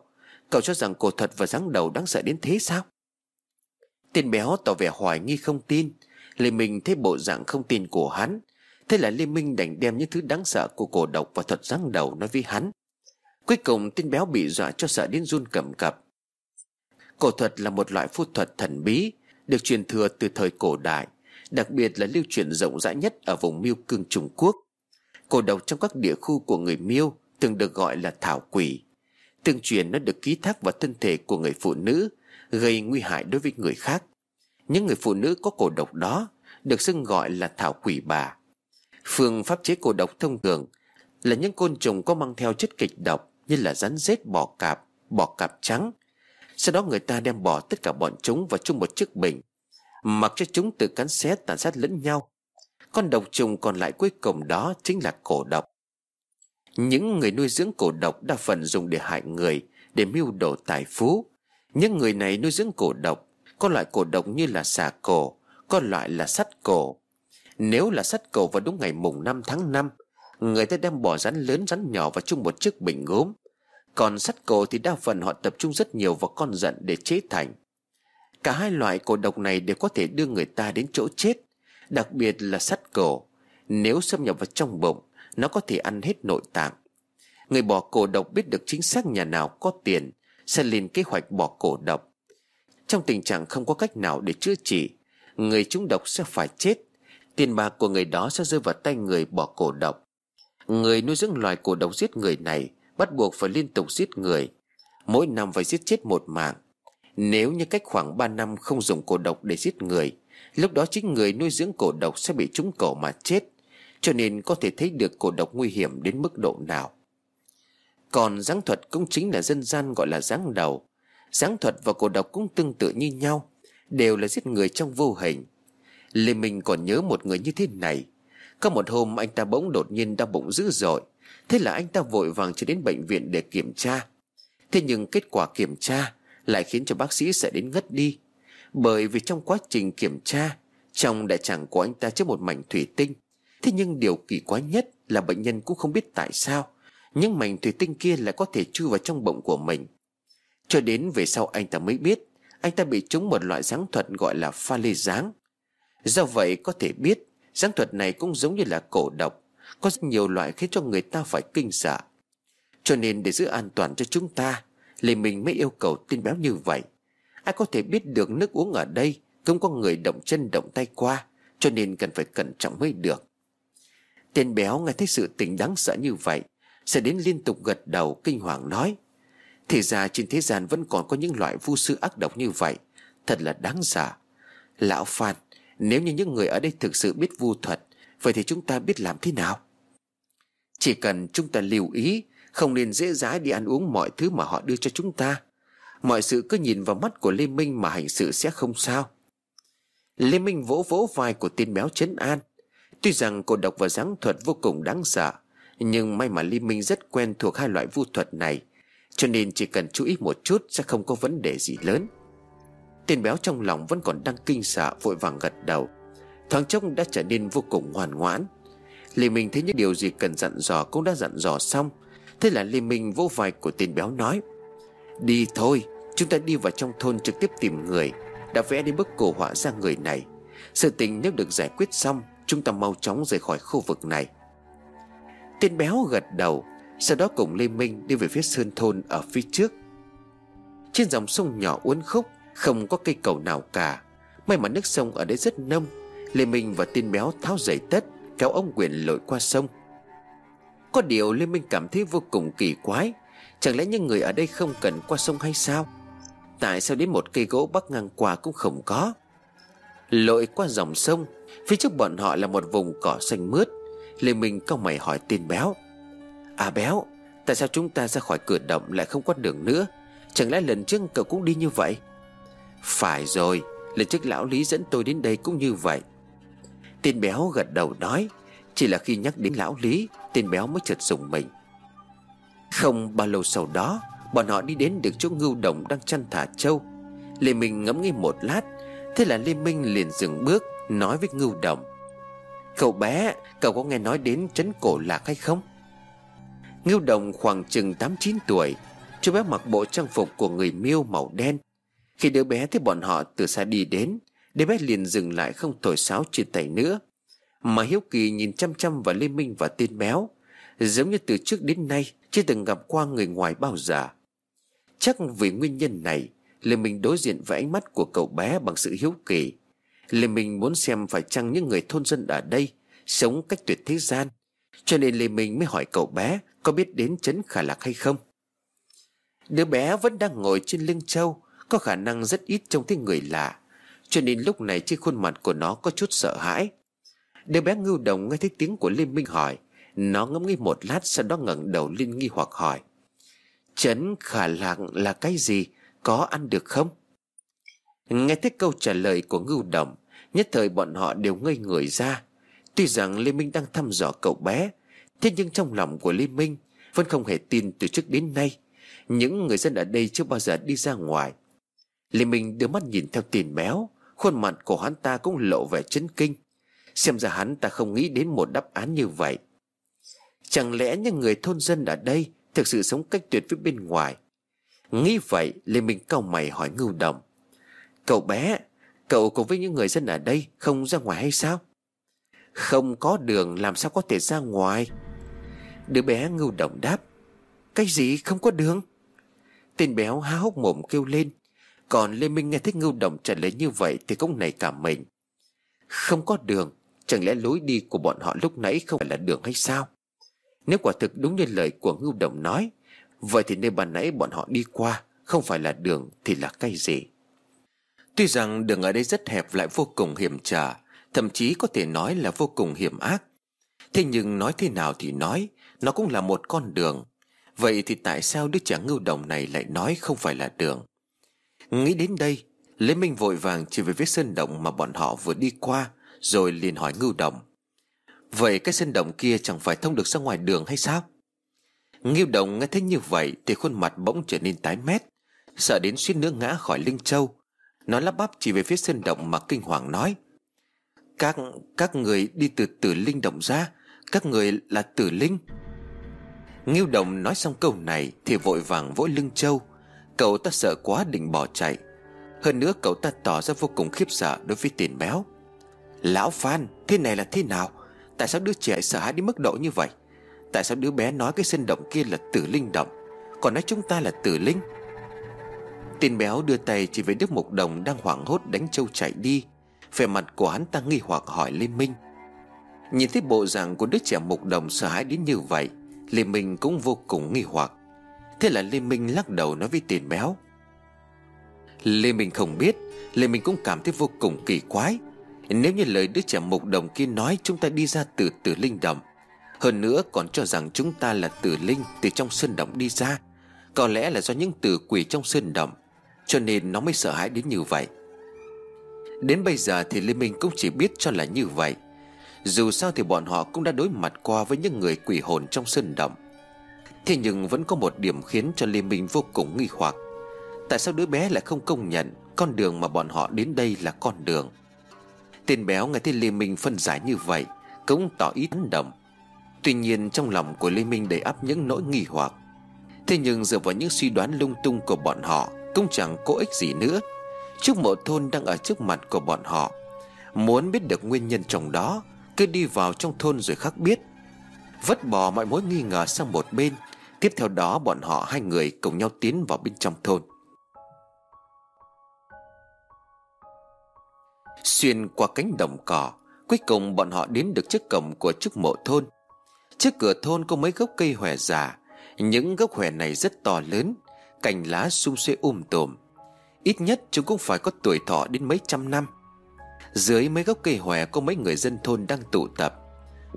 Cậu cho rằng cổ thuật và dáng đầu đáng sợ đến thế sao? Tên béo tỏ vẻ hoài nghi không tin. Lê Minh thấy bộ dạng không tin của hắn. Thế là Lê Minh đành đem những thứ đáng sợ của cổ độc và thuật dáng đầu nói với hắn. Cuối cùng, tên béo bị dọa cho sợ đến run cầm cập. Cổ thuật là một loại phu thuật thần bí, Được truyền thừa từ thời cổ đại, Đặc biệt là lưu truyền rộng rãi nhất ở vùng miêu cương Trung Quốc. Cổ độc trong các địa khu của người miêu Thường được gọi là thảo quỷ. Tương truyền nó được ký thác vào thân thể của người phụ nữ, Gây nguy hại đối với người khác. Những người phụ nữ có cổ độc đó Được xưng gọi là thảo quỷ bà. Phương pháp chế cổ độc thông thường Là những côn trùng có mang theo chất kịch độc Như là rắn rết bò cạp Bò cạp trắng sau đó người ta đem bỏ tất cả bọn chúng vào chung một chiếc bình, Mặc cho chúng tự cắn xé tàn sát lẫn nhau. Con độc trùng còn lại cuối cùng đó chính là cổ độc. Những người nuôi dưỡng cổ độc đa phần dùng để hại người, Để mưu đồ tài phú. Những người này nuôi dưỡng cổ độc, Có loại cổ độc như là xà cổ, Có loại là sắt cổ. Nếu là sắt cổ vào đúng ngày mùng 5 tháng 5 Người ta đem bỏ rắn lớn rắn nhỏ vào chung một chiếc bình gốm. Còn sắt cổ thì đa phần họ tập trung rất nhiều vào con giận để chế thành. Cả hai loại cổ độc này đều có thể đưa người ta đến chỗ chết, Đặc biệt là sắt cổ. Nếu xâm nhập vào trong bụng, nó có thể ăn hết nội tạng. Người bỏ cổ độc biết được chính xác nhà nào có tiền, Sẽ lên kế hoạch bỏ cổ độc. Trong tình trạng không có cách nào để chữa trị, Người trúng độc sẽ phải chết. Tiền bạc của người đó sẽ rơi vào tay người bỏ cổ độc. Người nuôi dưỡng loài cổ độc giết người này Bắt buộc phải liên tục giết người. Mỗi năm phải giết chết một mạng. Nếu như cách khoảng 3 năm không dùng cổ độc để giết người, Lúc đó chính người nuôi dưỡng cổ độc sẽ bị trúng cổ mà chết. Cho nên có thể thấy được cổ độc nguy hiểm đến mức độ nào. Còn giáng thuật cũng chính là dân gian gọi là giáng đầu. Giáng thuật và cổ độc cũng tương tự như nhau, Đều là giết người trong vô hình. Lê Minh còn nhớ một người như thế này. Có một hôm anh ta bỗng đột nhiên đau bụng dữ dội. Thế là anh ta vội vàng chạy đến bệnh viện để kiểm tra. Thế nhưng kết quả kiểm tra Lại khiến cho bác sĩ sợ đến ngất đi. Bởi vì trong quá trình kiểm tra, Trong đại tràng của anh ta chứa một mảnh thủy tinh. Thế nhưng điều kỳ quái nhất là bệnh nhân cũng không biết tại sao, Những mảnh thủy tinh kia lại có thể chui vào trong bụng của mình. Cho đến về sau anh ta mới biết, Anh ta bị trúng một loại giáng thuật gọi là pha lê giáng. Do vậy có thể biết, Giáng thuật này cũng giống như là cổ độc. Có rất nhiều loại khiến cho người ta phải kinh sợ. Cho nên để giữ an toàn cho chúng ta, Lê Minh mới yêu cầu tin béo như vậy. Ai có thể biết được nước uống ở đây Không có người động chân động tay qua, Cho nên cần phải cẩn trọng mới được. Tên béo nghe thấy sự tình đáng sợ như vậy, Sẽ đến liên tục gật đầu, kinh hoàng nói, Thì ra trên thế gian vẫn còn có những loại vu sư ác độc như vậy, Thật là đáng sợ. Lão Phan, Nếu như những người ở đây thực sự biết vu thuật Vậy thì chúng ta biết làm thế nào? Chỉ cần chúng ta lưu ý, Không nên dễ dãi đi ăn uống mọi thứ mà họ đưa cho chúng ta. Mọi sự cứ nhìn vào mắt của Lê Minh mà hành sự sẽ không sao. Lê Minh vỗ vỗ vai của tên béo chấn an. Tuy rằng cổ độc và giáng thuật vô cùng đáng sợ, Nhưng may mà Lê Minh rất quen thuộc hai loại vu thuật này, Cho nên chỉ cần chú ý một chút sẽ không có vấn đề gì lớn. Tên béo trong lòng vẫn còn đang kinh sợ, vội vàng gật đầu. Thoáng chốc đã trở nên vô cùng ngoan ngoãn. Lê Minh thấy những điều gì cần dặn dò cũng đã dặn dò xong. Thế là Lê Minh vô vai của tên béo nói, Đi thôi, Chúng ta đi vào trong thôn trực tiếp tìm người. Đã vẽ đến bức cổ họa ra người này. Sự tình nếu được giải quyết xong, Chúng ta mau chóng rời khỏi khu vực này. Tên béo gật đầu, Sau đó cùng Lê Minh đi về phía sơn thôn ở phía trước. Trên dòng sông nhỏ uốn khúc, Không có cây cầu nào cả. May mà nước sông ở đây rất nông Lê Minh và Tin béo tháo giày tất, Kéo ông quyền lội qua sông. Có điều Lê Minh cảm thấy vô cùng kỳ quái, Chẳng lẽ những người ở đây không cần qua sông hay sao? Tại sao đến một cây gỗ bắc ngang qua cũng không có? Lội qua dòng sông, Phía trước bọn họ là một vùng cỏ xanh mướt. Lê Minh cau mày hỏi Tin béo. À béo, Tại sao chúng ta ra khỏi cửa động lại không có đường nữa? Chẳng lẽ lần trước cậu cũng đi như vậy? Phải rồi, Lần trước lão Lý dẫn tôi đến đây cũng như vậy. Tên béo gật đầu nói, Chỉ là khi nhắc đến lão Lý, Tên béo mới chợt dùng mình. Không bao lâu sau đó, Bọn họ đi đến được chỗ ngưu đồng đang chăn thả trâu. Lê Minh ngẫm nghĩ một lát, Thế là Lê Minh liền dừng bước, Nói với ngưu đồng. Cậu bé, Cậu có nghe nói đến trấn cổ lạc hay không? Ngưu đồng khoảng chừng 8-9 tuổi, Chú bé mặc bộ trang phục của người miêu màu đen. Khi đứa bé thấy bọn họ từ xa đi đến Đứa bé liền dừng lại không thổi sáo trên tay nữa. Mà Hiếu Kỳ nhìn chăm chăm vào Lê Minh và tên béo, Giống như từ trước đến nay Chưa từng gặp qua người ngoài bao giờ. Chắc vì nguyên nhân này, Lê Minh đối diện với ánh mắt của cậu bé bằng sự hiếu kỳ. Lê Minh muốn xem phải chăng những người thôn dân ở đây Sống cách tuyệt thế gian, Cho nên Lê Minh mới hỏi cậu bé Có biết đến Trấn Khả Lạc hay không. Đứa bé vẫn đang ngồi trên lưng châu, Có khả năng rất ít trông thấy người lạ. Cho nên lúc này trên khuôn mặt của nó có chút sợ hãi. Đứa bé ngưu đồng nghe thấy tiếng của Lê Minh hỏi. Nó ngẫm nghĩ một lát Sau đó ngẩng đầu lên nghi hoặc hỏi. Trấn Khả Lạc là cái gì? Có ăn được không? Nghe thấy câu trả lời của ngưu đồng, Nhất thời bọn họ đều ngây người ra. Tuy rằng Lê Minh đang thăm dò cậu bé, Thế nhưng trong lòng của Lê Minh Vẫn không hề tin từ trước đến nay. Những người dân ở đây chưa bao giờ đi ra ngoài. Lê Minh đưa mắt nhìn theo tiền béo Khuôn mặt của hắn ta cũng lộ vẻ chấn kinh. Xem ra hắn ta không nghĩ đến một đáp án như vậy. Chẳng lẽ những người thôn dân ở đây Thực sự sống cách tuyệt với bên ngoài? Nghĩ vậy Lê Minh cau mày hỏi ngưu đồng. Cậu bé, Cậu cùng với những người dân ở đây Không ra ngoài hay sao? Không có đường, làm sao có thể ra ngoài? Đứa bé ngưu đồng đáp. Cái gì không có đường? Tên béo há hốc mồm kêu lên. Còn Lê Minh nghe thấy ngưu đồng trả lời như vậy Thì cũng nảy cả mình. Không có đường, Chẳng lẽ lối đi của bọn họ lúc nãy không phải là đường hay sao? Nếu quả thực đúng như lời của ngưu đồng nói, Vậy thì nơi ban nãy bọn họ đi qua Không phải là đường thì là cái gì? Tuy rằng đường ở đây rất hẹp lại vô cùng hiểm trở, Thậm chí có thể nói là vô cùng hiểm ác. Thế nhưng nói thế nào thì nói, Nó cũng là một con đường. Vậy thì tại sao đứa trẻ ngưu đồng này lại nói không phải là đường? Nghĩ đến đây, Lê Minh vội vàng chỉ về phía sân động mà bọn họ vừa đi qua, Rồi liền hỏi ngưu đồng. Vậy cái sân động kia chẳng phải thông được ra ngoài đường hay sao? Ngưu đồng nghe thấy như vậy Thì khuôn mặt bỗng trở nên tái mét, Sợ đến suýt nữa ngã khỏi lưng châu. Nó lắp bắp chỉ về phía sân động mà kinh hoàng nói. Các các người đi từ tử linh động ra, Các người là tử linh. Ngưu đồng nói xong câu này Thì vội vàng vỗ lưng châu. Cậu ta sợ quá định bỏ chạy. Hơn nữa cậu ta tỏ ra vô cùng khiếp sợ Đối với tiền béo. Lão Phan, thế này là thế nào? Tại sao đứa trẻ sợ hãi đến mức độ như vậy? Tại sao đứa bé nói cái sân động kia là tử linh động? Còn nói chúng ta là tử linh? Tiền béo đưa tay chỉ về Đức Mục Đồng Đang hoảng hốt đánh trâu chạy đi. Vẻ mặt của hắn ta nghi hoặc hỏi Lê Minh. Nhìn thấy bộ dạng của đứa trẻ Mục Đồng sợ hãi đến như vậy, Lê Minh cũng vô cùng nghi hoặc. Thế là Lê Minh lắc đầu nói với tiền béo. Lê Minh không biết, Lê Minh cũng cảm thấy vô cùng kỳ quái. Nếu như lời đứa trẻ Mục Đồng kia nói Chúng ta đi ra từ tử linh đồng Hơn nữa còn cho rằng chúng ta là tử linh Từ trong sơn động đi ra, Có lẽ là do những tử quỷ trong sơn động cho nên nó mới sợ hãi đến như vậy. Đến bây giờ thì Lê Minh cũng chỉ biết cho là như vậy. Dù sao thì bọn họ cũng đã đối mặt qua với những người quỷ hồn trong sơn động Thế nhưng vẫn có một điểm khiến cho Lê Minh vô cùng nghi hoặc. Tại sao đứa bé lại không công nhận Con đường mà bọn họ đến đây là con đường? Tên béo nghe thấy Lê Minh phân giải như vậy, Cũng tỏ ý tán đồng. Tuy nhiên, trong lòng của Lê Minh đầy áp những nỗi nghi hoặc. Thế nhưng dựa vào những suy đoán lung tung của bọn họ, cũng chẳng có ích gì nữa. Trúc mộ thôn đang ở trước mặt của bọn họ, Muốn biết được nguyên nhân trong đó, Cứ đi vào trong thôn rồi khắc biết. Vất bỏ mọi mối nghi ngờ sang một bên Tiếp theo đó, bọn họ hai người cùng nhau tiến vào bên trong thôn. Xuyên qua cánh đồng cỏ, Cuối cùng bọn họ đến được trước cổng của chức mộ thôn. Trước cửa thôn có mấy gốc cây hòe già. Những gốc hòe này rất to lớn, cành lá sum xuê um tùm. Ít nhất chúng cũng phải có tuổi thọ đến mấy trăm năm. Dưới mấy gốc cây hòe có mấy người dân thôn đang tụ tập.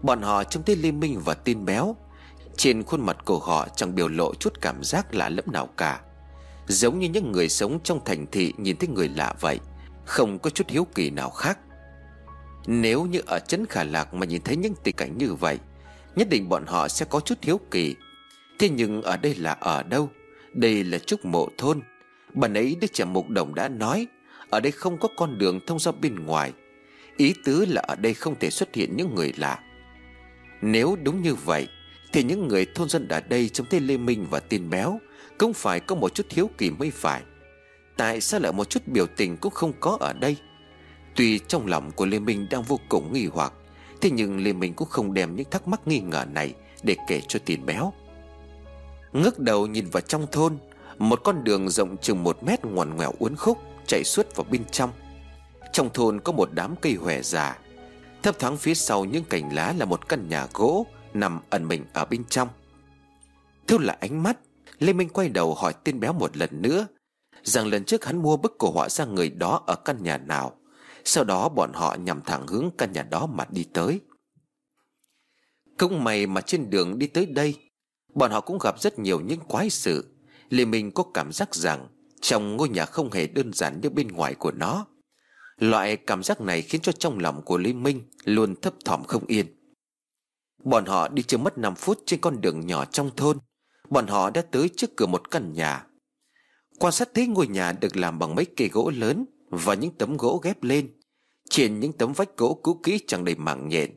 Bọn họ trông thấy Lê Minh và tin béo. Trên khuôn mặt của họ chẳng biểu lộ chút cảm giác lạ lẫm nào cả. Giống như những người sống trong thành thị nhìn thấy người lạ vậy, Không có chút hiếu kỳ nào khác. Nếu như ở Trấn Khả Lạc mà nhìn thấy những tình cảnh như vậy, Nhất định bọn họ sẽ có chút hiếu kỳ. Thế nhưng ở đây là ở đâu? Đây là trúc mộ thôn. Bạn ấy Đức trẻ Mục Đồng đã nói, Ở đây không có con đường thông ra bên ngoài. Ý tứ là ở đây không thể xuất hiện những người lạ. Nếu đúng như vậy thì những người thôn dân ở đây trông thấy Lê Minh và tin béo Cũng phải có một chút hiếu kỳ mới phải. Tại sao lại một chút biểu tình cũng không có ở đây? Tuy trong lòng của Lê Minh đang vô cùng nghi hoặc, Thế nhưng Lê Minh cũng không đem những thắc mắc nghi ngờ này Để kể cho tin béo. Ngước đầu nhìn vào trong thôn, Một con đường rộng chừng một mét ngoằn ngoèo uốn khúc Chạy suốt vào bên trong. Trong thôn có một đám cây hòe già. Thấp thoáng phía sau những cành lá là một căn nhà gỗ Nằm ẩn mình ở bên trong. Thu là ánh mắt, Lê Minh quay đầu hỏi tên béo một lần nữa, Rằng lần trước hắn mua bức cổ họa ra người đó ở căn nhà nào, Sau đó bọn họ nhằm thẳng hướng căn nhà đó mà đi tới. Cũng may mà trên đường đi tới đây, Bọn họ cũng gặp rất nhiều những quái sự. Lê Minh có cảm giác rằng Trong ngôi nhà không hề đơn giản như bên ngoài của nó. Loại cảm giác này khiến cho trong lòng của Lê Minh Luôn thấp thỏm không yên. Bọn họ đi chưa mất 5 phút trên con đường nhỏ trong thôn. Bọn họ đã tới trước cửa một căn nhà. Quan sát thấy ngôi nhà được làm bằng mấy cây gỗ lớn Và những tấm gỗ ghép lên. Trên những tấm vách gỗ cũ kỹ chẳng đầy mảng nhện.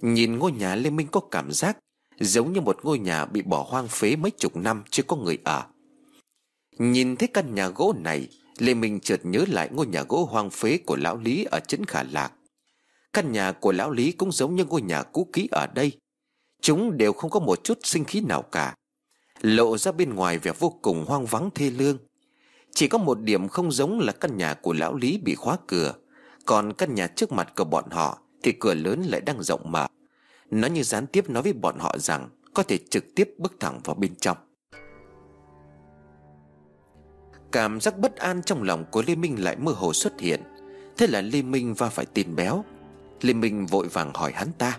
Nhìn ngôi nhà Lê Minh có cảm giác Giống như một ngôi nhà bị bỏ hoang phế mấy chục năm chưa có người ở. Nhìn thấy căn nhà gỗ này, Lê Minh chợt nhớ lại ngôi nhà gỗ hoang phế của lão Lý ở Trấn Khả Lạc. Căn nhà của lão Lý cũng giống như ngôi nhà cũ kỹ ở đây. Chúng đều không có một chút sinh khí nào cả. Lộ ra bên ngoài vẻ vô cùng hoang vắng thê lương. Chỉ có một điểm không giống là căn nhà của lão Lý bị khóa cửa. Còn căn nhà trước mặt của bọn họ Thì cửa lớn lại đang rộng mở. Nó như gián tiếp nói với bọn họ rằng Có thể trực tiếp bước thẳng vào bên trong. Cảm giác bất an trong lòng của Lê Minh lại mơ hồ xuất hiện. Thế là Lê Minh va phải tin béo Lê Minh vội vàng hỏi hắn ta.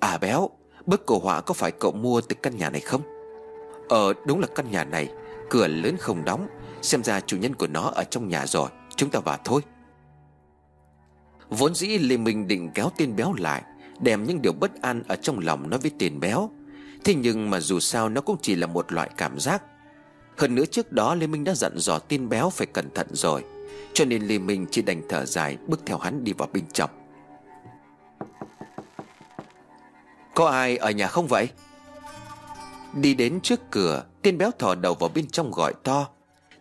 À béo, Bức cổ họa có phải cậu mua từ căn nhà này không? Ờ đúng là căn nhà này. Cửa lớn không đóng. Xem ra chủ nhân của nó ở trong nhà rồi. Chúng ta vào thôi. Vốn dĩ Lê Minh định kéo tên béo lại, Đem những điều bất an ở trong lòng nói với tiền béo. Thế nhưng mà dù sao nó cũng chỉ là một loại cảm giác. Hơn nữa trước đó Lê Minh đã dặn dò tin béo phải cẩn thận rồi. Cho nên Lê Minh chỉ đành thở dài, bước theo hắn đi vào bên trong. Có ai ở nhà không vậy? Đi đến trước cửa Tên béo thò đầu vào bên trong gọi to.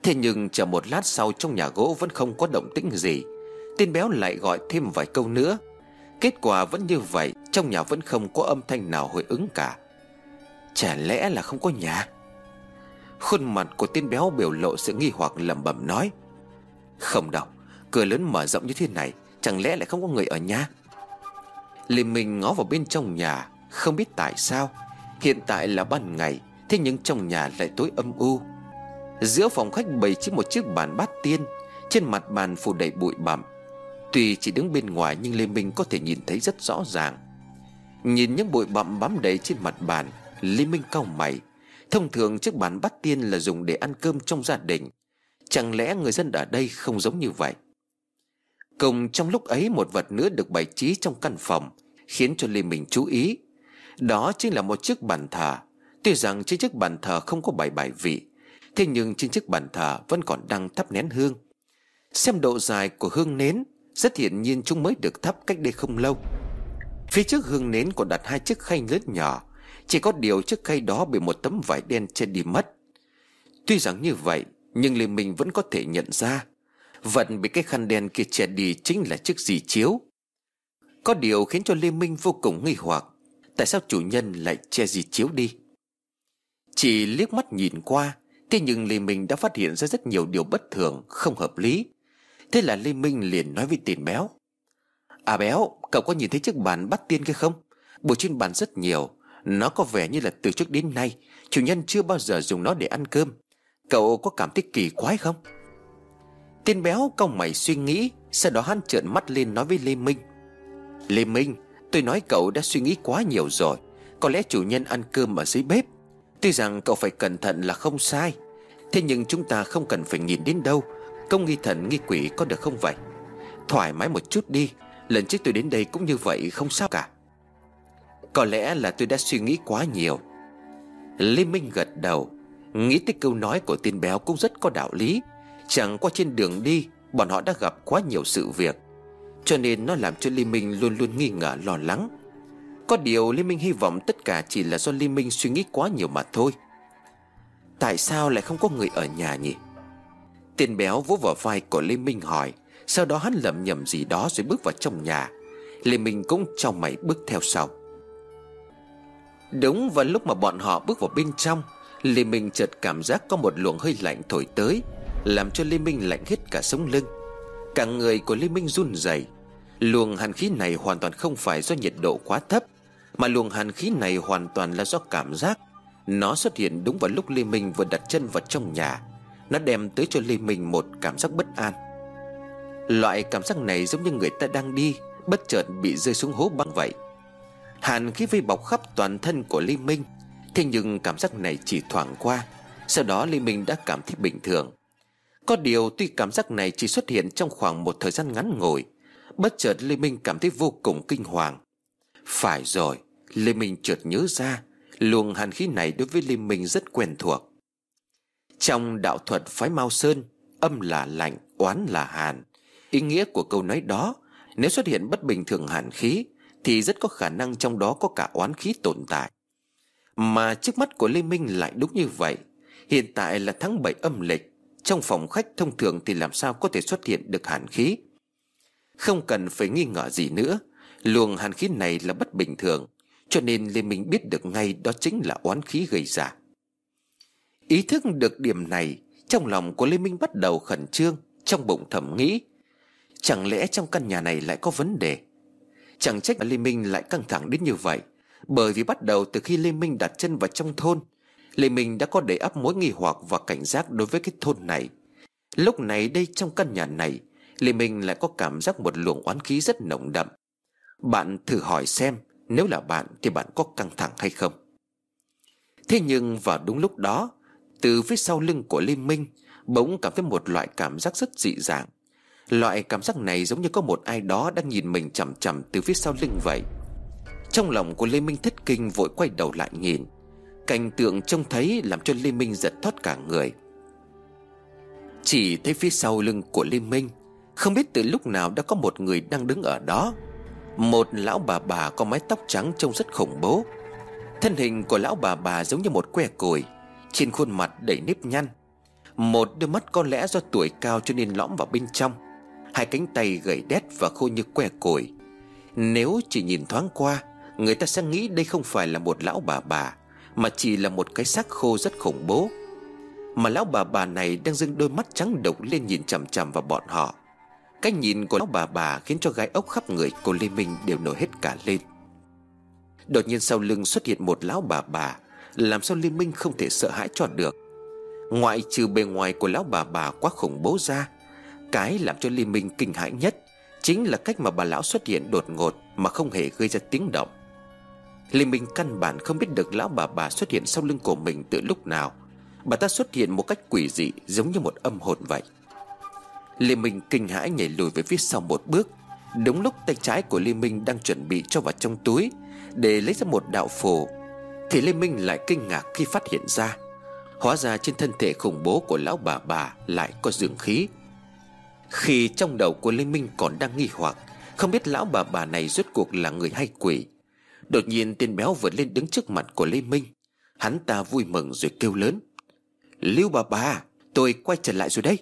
Thế nhưng chờ một lát sau trong nhà gỗ vẫn không có động tĩnh gì. Tên béo lại gọi thêm vài câu nữa. Kết quả vẫn như vậy, Trong nhà vẫn không có âm thanh nào hồi ứng cả. Chả lẽ là không có nhà? Khuôn mặt của tên béo biểu lộ sự nghi hoặc lẩm bẩm nói. Không đâu, Cửa lớn mở rộng như thế này, Chẳng lẽ lại không có người ở nhà? Lê Minh ngó vào bên trong nhà không biết tại sao, Hiện tại là ban ngày, Thế nhưng trong nhà lại tối âm u. Giữa phòng khách bày chỉ một chiếc bàn bát tiên, Trên mặt bàn phủ đầy bụi bặm. Tuy chỉ đứng bên ngoài nhưng Lê Minh có thể nhìn thấy rất rõ ràng. Nhìn những bụi bặm bám đầy trên mặt bàn, Lê Minh cau mày. Thông thường chiếc bàn bát tiên là dùng để ăn cơm trong gia đình. Chẳng lẽ người dân ở đây không giống như vậy? Cùng trong lúc ấy, một vật nữa được bày trí trong căn phòng, Khiến cho Lê Minh chú ý. Đó chính là một chiếc bàn thờ. Tuy rằng trên chiếc bàn thờ không có bài bài vị, Thế nhưng trên chiếc bàn thờ vẫn còn đang thắp nén hương. Xem độ dài của hương nến, Rất hiển nhiên chúng mới được thắp cách đây không lâu. Phía trước hương nến còn đặt hai chiếc khay lớn nhỏ, Chỉ có điều chiếc khay đó bị một tấm vải đen che đi mất. Tuy rằng như vậy, Nhưng Lê Minh vẫn có thể nhận ra Vật bị cái khăn đen kia che đi chính là chiếc dì chiếu. Có điều khiến cho Lê Minh vô cùng nghi hoặc. Tại sao chủ nhân lại che gì chiếu đi? Chỉ liếc mắt nhìn qua, Thế nhưng Lê Minh đã phát hiện ra rất nhiều điều bất thường, Không hợp lý. Thế là Lê Minh liền nói với tiền béo. À béo, Cậu có nhìn thấy chiếc bàn bắt tiên kia không? Bộ trên bàn rất nhiều, Nó có vẻ như là từ trước đến nay, Chủ nhân chưa bao giờ dùng nó để ăn cơm. Cậu có cảm thấy kỳ quái không? Tiên béo cau mày suy nghĩ, Sau đó hắn trợn mắt lên nói với Lê Minh. Lê Minh Tôi nói cậu đã suy nghĩ quá nhiều rồi. Có lẽ chủ nhân ăn cơm ở dưới bếp. Tuy rằng cậu phải cẩn thận là không sai. Thế nhưng chúng ta không cần phải nhìn đến đâu. Công nghi thần, nghi quỷ có được không vậy? Thoải mái một chút đi. Lần trước tôi đến đây cũng như vậy, không sao cả. Có lẽ là tôi đã suy nghĩ quá nhiều. Lê Minh gật đầu. Nghĩ tới câu nói của tên béo cũng rất có đạo lý. Chẳng qua trên đường đi, Bọn họ đã gặp quá nhiều sự việc. Cho nên nó làm cho Lý Minh luôn luôn nghi ngờ, lo lắng. Có điều Lý Minh hy vọng tất cả chỉ là do Lý Minh suy nghĩ quá nhiều mà thôi. Tại sao lại không có người ở nhà nhỉ? Tiền béo vỗ vào vai của Lê Minh hỏi, Sau đó hắn lẩm nhẩm gì đó rồi bước vào trong nhà. Lê Minh cũng trong mày bước theo sau. Đúng vào lúc mà bọn họ bước vào bên trong Lê Minh chợt cảm giác có một luồng hơi lạnh thổi tới, Làm cho Lê Minh lạnh hết cả sống lưng. Cả người của Lê Minh run rẩy. Luồng hàn khí này hoàn toàn không phải do nhiệt độ quá thấp, Mà luồng hàn khí này hoàn toàn là do cảm giác. Nó xuất hiện đúng vào lúc Lê Minh vừa đặt chân vào trong nhà. Nó đem tới cho Lê Minh một cảm giác bất an. Loại cảm giác này giống như người ta đang đi, Bất chợt bị rơi xuống hố băng vậy. Hàn khí vây bọc khắp toàn thân của Lê Minh. Thế nhưng cảm giác này chỉ thoảng qua, Sau đó Lê Minh đã cảm thấy bình thường. Có điều tuy cảm giác này chỉ xuất hiện trong khoảng một thời gian ngắn ngủi Bất chợt Lê Minh cảm thấy vô cùng kinh hoàng. Phải rồi Lê Minh chợt nhớ ra Luồng hàn khí này đối với Lê Minh rất quen thuộc. Trong đạo thuật phái Mao Sơn Âm là lạnh, oán là hàn. Ý nghĩa của câu nói đó Nếu xuất hiện bất bình thường hàn khí Thì rất có khả năng trong đó có cả oán khí tồn tại. Mà trước mắt của Lê Minh lại đúng như vậy. Hiện tại là tháng 7 âm lịch trong phòng khách thông thường thì làm sao có thể xuất hiện được hàn khí? Không cần phải nghi ngờ gì nữa. Luồng hàn khí này là bất bình thường, Cho nên Lê Minh biết được ngay đó chính là oán khí gây ra. Ý thức được điểm này, Trong lòng của Lê Minh bắt đầu khẩn trương, Trong bụng thầm nghĩ, Chẳng lẽ trong căn nhà này lại có vấn đề? Chẳng trách Lê Minh lại căng thẳng đến như vậy, Bởi vì bắt đầu từ khi Lê Minh đặt chân vào trong thôn Lê Minh đã có đầy ắp mối nghi hoặc và cảnh giác đối với cái thôn này. Lúc này đây trong căn nhà này Lê Minh lại có cảm giác một luồng oán khí rất nồng đậm. Bạn thử hỏi xem, Nếu là bạn thì bạn có căng thẳng hay không? Thế nhưng vào đúng lúc đó, Từ phía sau lưng của Lê Minh Bỗng cảm thấy một loại cảm giác rất dị dạng. Loại cảm giác này giống như có một ai đó đang nhìn mình chằm chằm từ phía sau lưng vậy. Trong lòng của Lê Minh thất kinh vội quay đầu lại nhìn. Cảnh tượng trông thấy làm cho Lê Minh giật thoát cả người. Chỉ thấy phía sau lưng của Lê Minh, Không biết từ lúc nào đã có một người đang đứng ở đó. Một lão bà bà có mái tóc trắng trông rất khủng bố. Thân hình của lão bà bà giống như một que củi, Trên khuôn mặt đầy nếp nhăn. Một đôi mắt có lẽ do tuổi cao cho nên lõm vào bên trong. Hai cánh tay gầy đét và khô như que củi. Nếu chỉ nhìn thoáng qua, Người ta sẽ nghĩ đây không phải là một lão bà bà. Mà chỉ là một cái xác khô rất khủng bố. Mà lão bà bà này đang dưng đôi mắt trắng độc lên nhìn chằm chằm vào bọn họ. Cái nhìn của lão bà bà khiến cho gái ốc khắp người của Lê Minh đều nổi hết cả lên. Đột nhiên sau lưng xuất hiện một lão bà bà, Làm sao Lê Minh không thể sợ hãi cho được? Ngoại trừ bề ngoài của lão bà bà quá khủng bố ra, Cái làm cho Lê Minh kinh hãi nhất Chính là cách mà bà lão xuất hiện đột ngột Mà không hề gây ra tiếng động. Lê Minh căn bản không biết được lão bà bà xuất hiện sau lưng của mình từ lúc nào. Bà ta xuất hiện một cách quỷ dị, giống như một âm hồn vậy. Lê Minh kinh hãi nhảy lùi về phía sau một bước. Đúng lúc tay trái của Lê Minh đang chuẩn bị cho vào trong túi, Để lấy ra một đạo phù, Thì Lê Minh lại kinh ngạc khi phát hiện ra. Hóa ra trên thân thể khủng bố của lão bà bà lại có dưỡng khí. Khi trong đầu của Lê Minh còn đang nghi hoặc, Không biết lão bà bà này rốt cuộc là người hay quỷ. Đột nhiên tên béo vượt lên đứng trước mặt của Lê Minh. Hắn ta vui mừng rồi kêu lớn. Lưu bà bà, Tôi quay trở lại rồi đây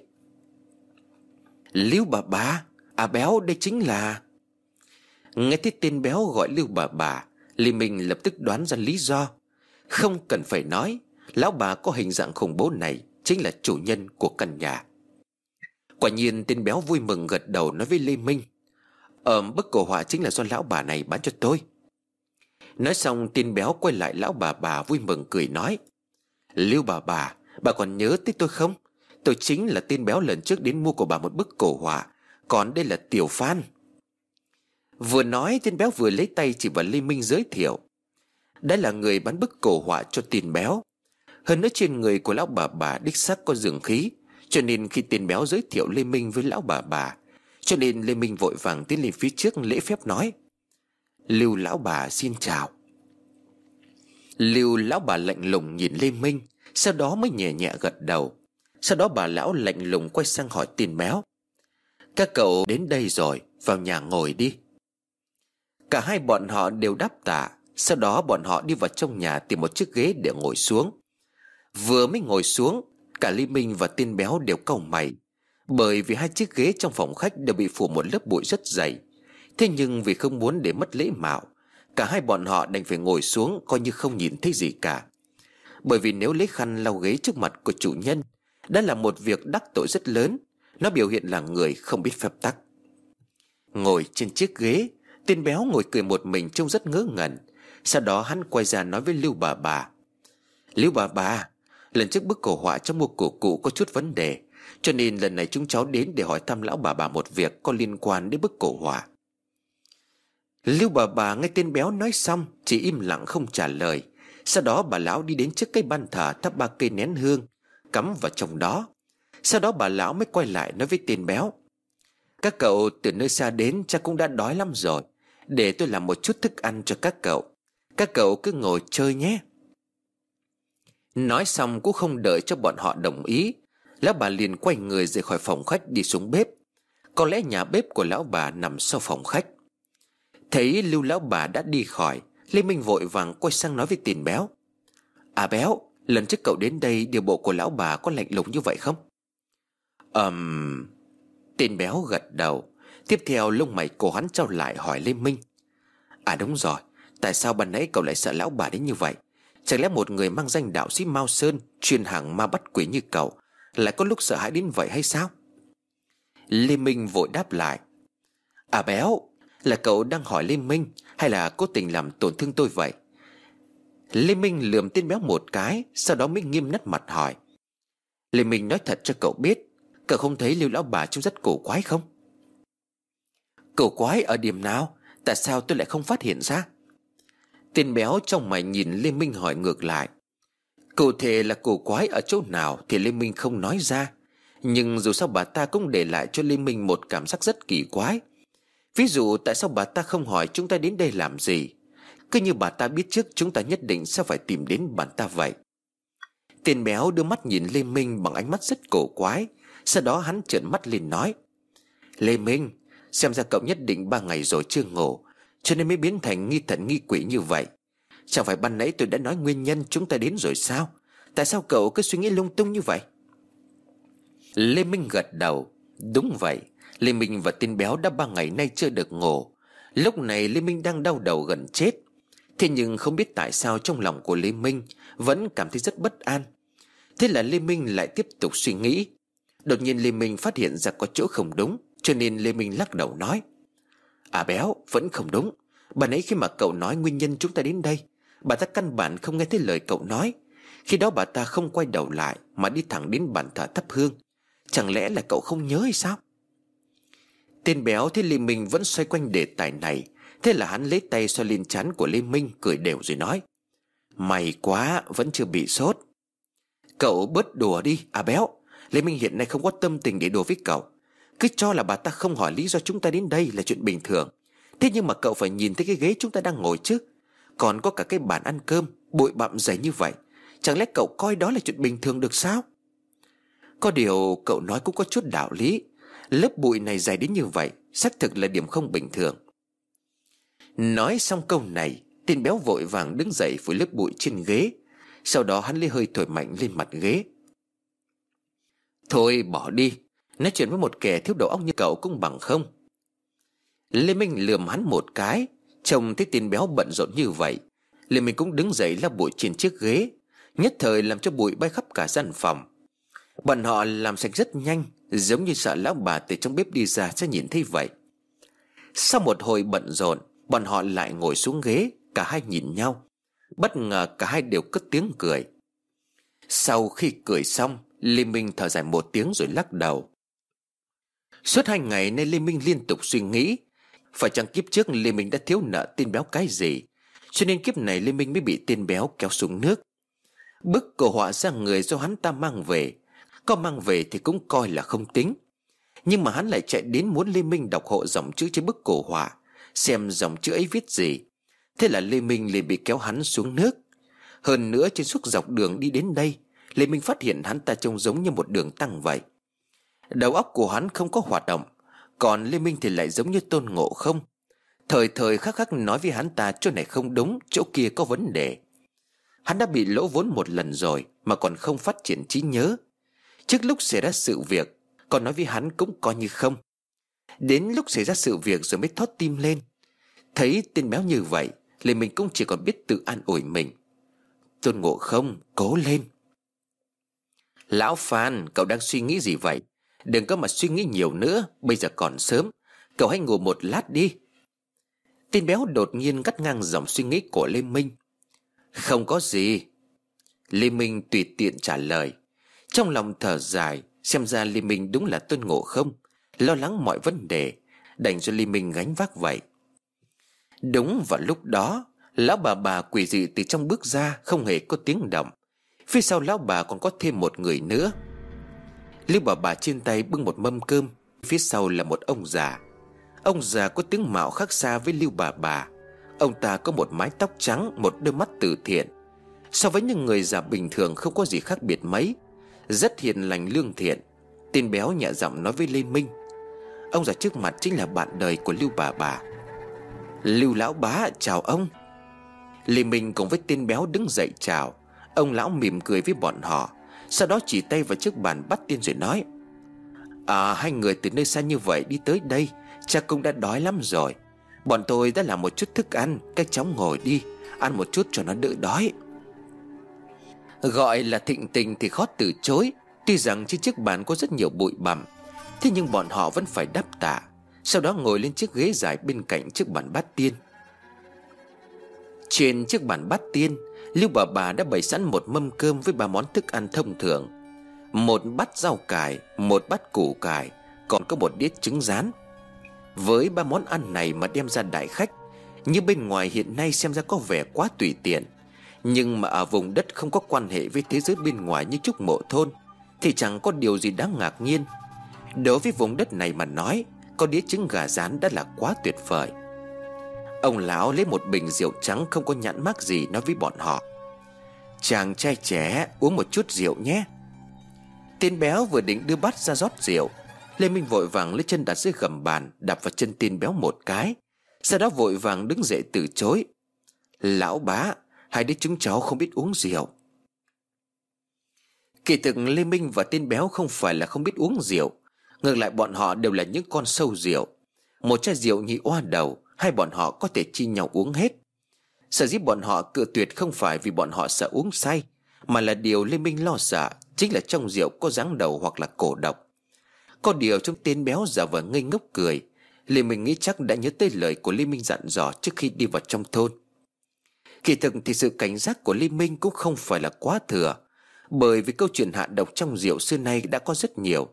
Lưu bà bà À béo, đây chính là Nghe thấy tên béo gọi Lưu bà bà, Lê Minh lập tức đoán ra lý do. Không cần phải nói, Lão bà có hình dạng khủng bố này Chính là chủ nhân của căn nhà. Quả nhiên tên béo vui mừng gật đầu nói với Lê Minh Ờ bức cổ họa chính là do lão bà này bán cho tôi. Nói xong tên béo quay lại lão bà bà vui mừng cười nói, Lưu bà bà Bà còn nhớ tới tôi không? Tôi chính là tên béo lần trước đến mua của bà một bức cổ họa, Còn đây là Tiểu Phan. Vừa nói tên béo vừa lấy tay chỉ vào Lê Minh giới thiệu đây là người bán bức cổ họa cho tên béo. Hơn nữa trên người của lão bà bà đích xác có dường khí, Cho nên khi tên béo giới thiệu Lê Minh với lão bà bà, Cho nên Lê Minh vội vàng tiến lên phía trước lễ phép nói Lưu lão bà xin chào. Lưu lão bà lạnh lùng nhìn Lê Minh, Sau đó mới nhẹ nhẹ gật đầu. Sau đó bà lão lạnh lùng quay sang hỏi tiền béo. Các cậu đến đây rồi, Vào nhà ngồi đi. Cả hai bọn họ đều đáp tạ, Sau đó bọn họ đi vào trong nhà Tìm một chiếc ghế để ngồi xuống. Vừa mới ngồi xuống, Cả Lê Minh và tên béo đều cau mày, Bởi vì hai chiếc ghế trong phòng khách Đều bị phủ một lớp bụi rất dày. Thế nhưng vì không muốn để mất lễ mạo, Cả hai bọn họ đành phải ngồi xuống Coi như không nhìn thấy gì cả. Bởi vì nếu lấy khăn lau ghế trước mặt của chủ nhân, Đã là một việc đắc tội rất lớn, Nó biểu hiện là người không biết phép tắc. Ngồi trên chiếc ghế Tên béo ngồi cười một mình trông rất ngớ ngẩn. Sau đó hắn quay ra nói với Lưu bà bà, Lưu bà bà, Lần trước bức cổ họa trong một cổ cụ có chút vấn đề, Cho nên lần này chúng cháu đến để hỏi thăm lão bà bà một việc có liên quan đến bức cổ họa. Lưu bà bà nghe tên béo nói xong, Chỉ im lặng không trả lời. Sau đó bà lão đi đến trước cây ban thờ Thắp ba cây nén hương, Cắm vào trong đó. Sau đó bà lão mới quay lại nói với tên béo, Các cậu từ nơi xa đến Chắc cũng đã đói lắm rồi, Để tôi làm một chút thức ăn cho các cậu. Các cậu cứ ngồi chơi nhé. Nói xong cũng không đợi cho bọn họ đồng ý, Lão bà liền quay người rời khỏi phòng khách đi xuống bếp. Có lẽ nhà bếp của lão bà nằm sau phòng khách. Thấy lưu lão bà đã đi khỏi, Lê Minh vội vàng quay sang nói với tiền béo. À béo, Lần trước cậu đến đây, điều bộ của lão bà có lạnh lùng như vậy không? Ờm um... Tên béo gật đầu. Tiếp theo, lông mày cổ hắn trao lại hỏi Lê Minh. À đúng rồi, Tại sao ban nãy cậu lại sợ lão bà đến như vậy? Chẳng lẽ một người mang danh đạo sĩ Mao Sơn, Chuyên hàng ma bắt quỷ như cậu, Lại có lúc sợ hãi đến vậy hay sao? Lê Minh vội đáp lại. À béo là cậu đang hỏi Lê Minh Hay là cố tình làm tổn thương tôi vậy? Lê Minh lườm tên béo một cái, Sau đó mới nghiêm nét mặt hỏi. Lê Minh nói thật cho cậu biết, Cậu không thấy lưu lão bà trông rất cổ quái không? Cổ quái ở điểm nào? Tại sao tôi lại không phát hiện ra? Tên béo trong mày nhìn Lê Minh hỏi ngược lại. Cụ thể là cổ quái ở chỗ nào Thì Lê Minh không nói ra. Nhưng dù sao bà ta cũng để lại cho Lê Minh một cảm giác rất kỳ quái. Ví dụ tại sao bà ta không hỏi chúng ta đến đây làm gì? Cứ như bà ta biết trước chúng ta nhất định sẽ phải tìm đến bà ta vậy. Tiền béo đưa mắt nhìn Lê Minh bằng ánh mắt rất cổ quái. Sau đó hắn trợn mắt lên nói, Lê Minh, Xem ra cậu nhất định ba ngày rồi chưa ngủ, Cho nên mới biến thành nghi thần nghi quỷ như vậy. Chẳng phải ban nãy tôi đã nói nguyên nhân chúng ta đến rồi sao? Tại sao cậu cứ suy nghĩ lung tung như vậy? Lê Minh gật đầu, Đúng vậy. Lê Minh và tên béo đã ba ngày nay chưa được ngủ Lúc này Lê Minh đang đau đầu gần chết. Thế nhưng không biết tại sao trong lòng của Lê Minh Vẫn cảm thấy rất bất an. Thế là Lê Minh lại tiếp tục suy nghĩ. Đột nhiên Lê Minh phát hiện ra có chỗ không đúng, Cho nên Lê Minh lắc đầu nói À béo, vẫn không đúng. Bà ấy khi mà cậu nói nguyên nhân chúng ta đến đây, Bà ta căn bản không nghe thấy lời cậu nói. Khi đó bà ta không quay đầu lại Mà đi thẳng đến bàn thờ thắp hương. Chẳng lẽ là cậu không nhớ hay sao? Tên béo thấy Lê Minh vẫn xoay quanh đề tài này. Thế là hắn lấy tay xoay lên chán của Lê Minh, Cười đều rồi nói, May quá, vẫn chưa bị sốt. Cậu bớt đùa đi à béo. Lê Minh hiện nay không có tâm tình để đùa với cậu. Cứ cho là bà ta không hỏi lý do chúng ta đến đây là chuyện bình thường. Thế nhưng mà cậu phải nhìn thấy cái ghế chúng ta đang ngồi chứ. Còn có cả cái bàn ăn cơm, Bụi bặm dày như vậy. Chẳng lẽ cậu coi đó là chuyện bình thường được sao? Có điều cậu nói cũng có chút đạo lý. Lớp bụi này dày đến như vậy, Xác thực là điểm không bình thường. Nói xong câu này, Tên béo vội vàng đứng dậy phủ lớp bụi trên ghế. Sau đó hắn lấy hơi thổi mạnh lên mặt ghế. Thôi, bỏ đi. Nói chuyện với một kẻ thiếu đầu óc như cậu cũng bằng không. Lê Minh lườm hắn một cái. Trông thấy tên béo bận rộn như vậy, Lê Minh cũng đứng dậy lau bụi trên chiếc ghế, Nhất thời làm cho bụi bay khắp cả gian phòng. Bọn họ làm sạch rất nhanh. Giống như sợ lão bà từ trong bếp đi ra sẽ nhìn thấy vậy. Sau một hồi bận rộn, Bọn họ lại ngồi xuống ghế, Cả hai nhìn nhau. Bất ngờ cả hai đều cất tiếng cười. Sau khi cười xong, Lê Minh thở dài một tiếng rồi lắc đầu. Suốt hai ngày nay Lê Minh liên tục suy nghĩ, Phải chăng kiếp trước Lê Minh đã thiếu nợ tin béo cái gì? Cho nên kiếp này Lê Minh mới bị tin béo kéo xuống nước. Bức cổ họa ra người do hắn ta mang về có mang về thì cũng coi là không tính. Nhưng mà hắn lại chạy đến muốn Lê Minh đọc hộ dòng chữ trên bức cổ họa, Xem dòng chữ ấy viết gì. Thế là Lê Minh liền bị kéo hắn xuống nước. Hơn nữa trên suốt dọc đường đi đến đây, Lê Minh phát hiện hắn ta trông giống như một đường tăng vậy. Đầu óc của hắn không có hoạt động, Còn Lê Minh thì lại giống như tôn ngộ không. Thời thời khắc khắc nói với hắn ta chỗ này không đúng, Chỗ kia có vấn đề. Hắn đã bị lỗ vốn một lần rồi, Mà còn không phát triển trí nhớ. Trước lúc xảy ra sự việc Còn nói với hắn cũng coi như không. Đến lúc xảy ra sự việc rồi mới thoát tim lên. Thấy tên béo như vậy Lê Minh cũng chỉ còn biết tự an ủi mình. Tôn ngộ không, Cố lên. Lão Phan, cậu đang suy nghĩ gì vậy? Đừng có mà suy nghĩ nhiều nữa, Bây giờ còn sớm. Cậu hãy ngủ một lát đi. Tên béo đột nhiên cắt ngang dòng suy nghĩ của Lê Minh. Không có gì. Lê Minh tùy tiện trả lời. Trong lòng thở dài, Xem ra Lý Minh đúng là tuân ngộ không? Lo lắng mọi vấn đề, Đành cho Lý Minh gánh vác vậy. Đúng vào lúc đó, Lão bà bà quỷ dị từ trong bước ra Không hề có tiếng động. Phía sau lão bà còn có thêm một người nữa. Lưu bà bà trên tay bưng một mâm cơm, Phía sau là một ông già. Ông già có tướng mạo khác xa với Lưu bà bà. Ông ta có một mái tóc trắng, Một đôi mắt từ thiện. So với những người già bình thường không có gì khác biệt mấy rất hiền lành lương thiện. Tên béo nhẹ giọng nói với Lê Minh, Ông già trước mặt chính là bạn đời của Lưu bà bà. Lưu lão bá, chào ông. Lê Minh cùng với tên béo đứng dậy chào. Ông lão mỉm cười với bọn họ, Sau đó chỉ tay vào chiếc bàn bắt tiên rồi nói À hai người từ nơi xa như vậy đi tới đây Cha cũng đã đói lắm rồi. Bọn tôi đã làm một chút thức ăn, Các cháu ngồi đi, Ăn một chút cho nó đỡ đói. Gọi là thịnh tình thì khó từ chối. Tuy rằng trên chiếc bàn có rất nhiều bụi bặm, Thế nhưng bọn họ vẫn phải đáp tạ. Sau đó ngồi lên chiếc ghế dài bên cạnh chiếc bàn bát tiên. Trên chiếc bàn bát tiên, Lưu bà bà đã bày sẵn một mâm cơm với ba món thức ăn thông thường. Một bát rau cải, Một bát củ cải, Còn có một đĩa trứng rán. Với ba món ăn này mà đem ra đại khách, Như bên ngoài hiện nay xem ra có vẻ quá tùy tiện. Nhưng mà ở vùng đất không có quan hệ với thế giới bên ngoài như trúc mộ thôn, Thì chẳng có điều gì đáng ngạc nhiên. Đối với vùng đất này mà nói, Có đĩa trứng gà rán đã là quá tuyệt vời. Ông lão lấy một bình rượu trắng không có nhãn mác gì nói với bọn họ. Chàng trai trẻ, uống một chút rượu nhé. Tên béo vừa định đưa bát ra rót rượu, Lê Minh vội vàng lấy chân đặt dưới gầm bàn, Đạp vào chân tên béo một cái. Sau đó vội vàng đứng dậy từ chối. Lão bá Hai đứa chúng cháu không biết uống rượu. Kỳ thực Lê Minh và tên béo không phải là không biết uống rượu. Ngược lại bọn họ đều là những con sâu rượu. Một chai rượu nhị oa đầu, Hai bọn họ có thể chi nhau uống hết. Sở dĩ bọn họ cự tuyệt không phải vì bọn họ sợ uống say, Mà là điều Lê Minh lo sợ, Chính là trong rượu có dáng đầu hoặc là cổ độc. Có điều trong tên béo giả vờ ngây ngốc cười, Lê Minh nghĩ chắc đã nhớ tới lời của Lê Minh dặn dò trước khi đi vào trong thôn. Kỳ thực thì sự cảnh giác của Lê Minh cũng không phải là quá thừa, Bởi vì câu chuyện hạ độc trong rượu xưa nay đã có rất nhiều.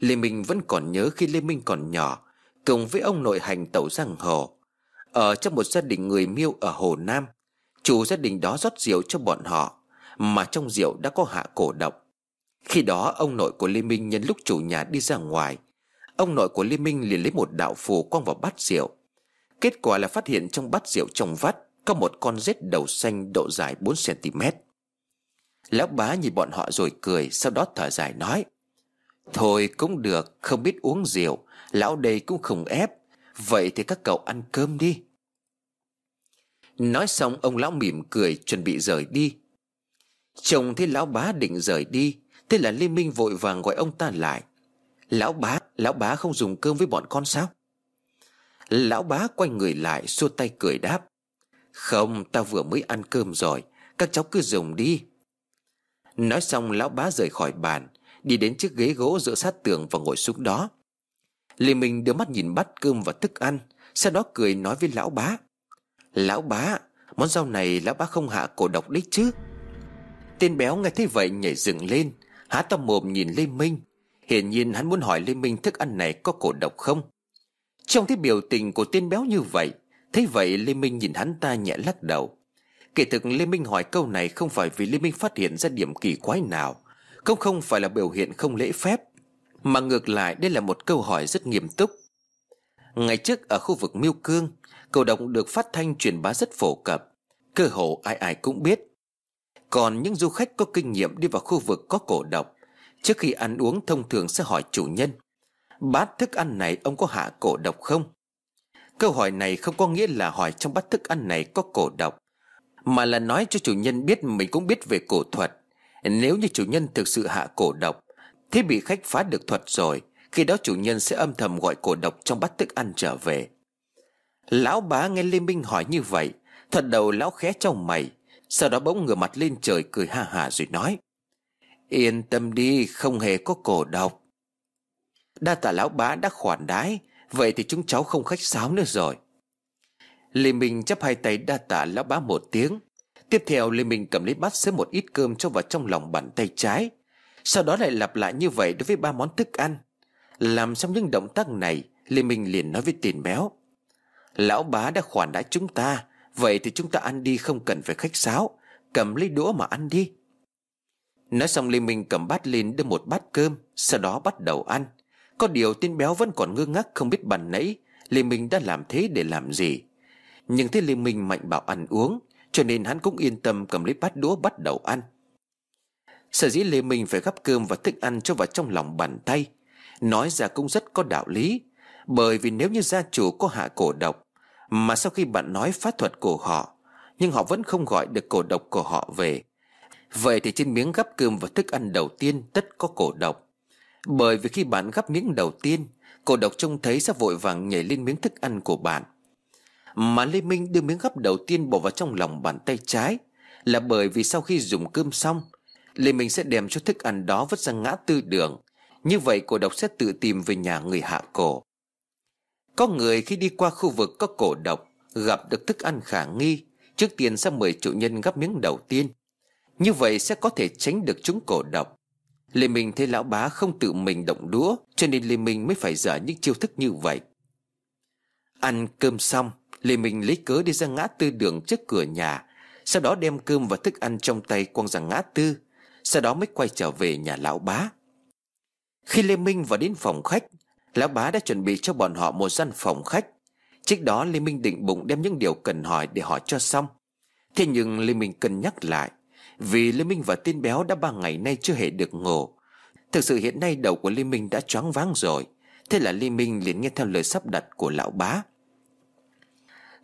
Lê Minh vẫn còn nhớ khi Lê Minh còn nhỏ, Cùng với ông nội hành tẩu giang hồ. Ở trong một gia đình người miêu ở Hồ Nam, Chủ gia đình đó rót rượu cho bọn họ, Mà trong rượu đã có hạ cổ độc. Khi đó, ông nội của Lê Minh nhân lúc chủ nhà đi ra ngoài, Ông nội của Lê Minh liền lấy một đạo phù quăng vào bát rượu. Kết quả là phát hiện trong bát rượu trong vắt có một con rết đầu xanh độ dài 4cm Lão bá nhìn bọn họ rồi cười, Sau đó thở dài nói, Thôi cũng được, Không biết uống rượu, Lão đây cũng không ép, Vậy thì các cậu ăn cơm đi. Nói xong, ông lão mỉm cười, Chuẩn bị rời đi. Chồng thấy lão bá định rời đi, Thế là Lê Minh vội vàng gọi ông ta lại. Lão bá Lão bá không dùng cơm với bọn con sao? Lão bá quay người lại, Xua tay cười đáp không, ta vừa mới ăn cơm rồi. Các cháu cứ dùng đi. Nói xong, lão bá rời khỏi bàn, Đi đến chiếc ghế gỗ giữa sát tường và ngồi xuống đó. Lê Minh đưa mắt nhìn bát cơm và thức ăn, Sau đó cười nói với lão bá. Lão bá, Món rau này lão bá không hạ cổ độc đấy chứ. Tên béo nghe thấy vậy nhảy dựng lên, Há to mồm nhìn Lê Minh. Hiển nhiên hắn muốn hỏi Lê Minh thức ăn này có cổ độc không? Trong thấy biểu tình của tên béo như vậy thế vậy, Lê Minh nhìn hắn ta nhẹ lắc đầu. Kể thực Lê Minh hỏi câu này không phải vì Lê Minh phát hiện ra điểm kỳ quái nào Không không phải là biểu hiện không lễ phép, Mà ngược lại đây là một câu hỏi rất nghiêm túc. Ngày trước ở khu vực Miêu Cương Cầu độc được phát thanh truyền bá rất phổ cập, Cơ hồ ai ai cũng biết. Còn những du khách có kinh nghiệm đi vào khu vực có cổ độc Trước khi ăn uống thông thường sẽ hỏi chủ nhân, Bát thức ăn này ông có hạ cổ độc không? Câu hỏi này không có nghĩa là hỏi trong bát thức ăn này có cổ độc, Mà là nói cho chủ nhân biết mình cũng biết về cổ thuật. Nếu như chủ nhân thực sự hạ cổ độc Thế bị khách phá được thuật rồi, Khi đó chủ nhân sẽ âm thầm gọi cổ độc trong bát thức ăn trở về. Lão bá nghe Lê Minh hỏi như vậy Thật đầu lão khé trong mày, Sau đó bỗng ngửa mặt lên trời cười ha hà rồi nói, Yên tâm đi, không hề có cổ độc. Đa tạ lão bá đã khoản đái Vậy thì chúng cháu không khách sáo nữa rồi. Lê Minh chấp hai tay đa tạ lão bá một tiếng. Tiếp theo, Lê Minh cầm lấy bát xếp một ít cơm cho vào trong lòng bàn tay trái. Sau đó lại lặp lại như vậy đối với ba món thức ăn. Làm xong những động tác này, Lê Minh liền nói với tiền béo. Lão bá đã khoản đãi chúng ta, Vậy thì chúng ta ăn đi, không cần phải khách sáo. Cầm lấy đũa mà ăn đi. Nói xong, Lê Minh cầm bát lên đưa một bát cơm, Sau đó bắt đầu ăn. Có điều tên béo vẫn còn ngơ ngác không biết bàn nãy, Lê Minh đã làm thế để làm gì. Nhưng thế Lê Minh mạnh bảo ăn uống, Cho nên hắn cũng yên tâm cầm lấy bát đũa bắt đầu ăn. Sở dĩ Lê Minh phải gắp cơm và thức ăn cho vào trong lòng bàn tay, Nói ra cũng rất có đạo lý. Bởi vì nếu như gia chủ có hạ cổ độc, Mà sau khi bạn nói pháp thuật của họ, Nhưng họ vẫn không gọi được cổ độc của họ về, Vậy thì trên miếng gắp cơm và thức ăn đầu tiên tất có cổ độc. Bởi vì khi bạn gắp miếng đầu tiên, Cổ độc trông thấy sẽ vội vàng nhảy lên miếng thức ăn của bạn. Mà Lê Minh đưa miếng gắp đầu tiên bỏ vào trong lòng bàn tay trái Là bởi vì sau khi dùng cơm xong, Lê Minh sẽ đem cho thức ăn đó vứt ra ngã tư đường. Như vậy, cổ độc sẽ tự tìm về nhà người hạ cổ. Có người khi đi qua khu vực có cổ độc, Gặp được thức ăn khả nghi, Trước tiên sẽ mời chủ nhân gắp miếng đầu tiên. Như vậy sẽ có thể tránh được chúng cổ độc. Lê Minh thấy lão bá không tự mình động đũa, Cho nên Lê Minh mới phải dở những chiêu thức như vậy. Ăn cơm xong, Lê Minh lấy cớ đi ra ngã tư đường trước cửa nhà, Sau đó đem cơm và thức ăn trong tay quăng ra ngã tư, Sau đó mới quay trở về nhà lão bá. Khi Lê Minh vào đến phòng khách, Lão bá đã chuẩn bị cho bọn họ một gian phòng khách. Trước đó Lê Minh định bụng đem những điều cần hỏi để hỏi cho xong. Thế nhưng Lê Minh cân nhắc lại vì Lê Minh và tên béo đã ba ngày nay chưa hề được ngủ. Thực sự hiện nay đầu của Lê Minh đã choáng váng rồi. Thế là Lê Minh liền nghe theo lời sắp đặt của lão bá.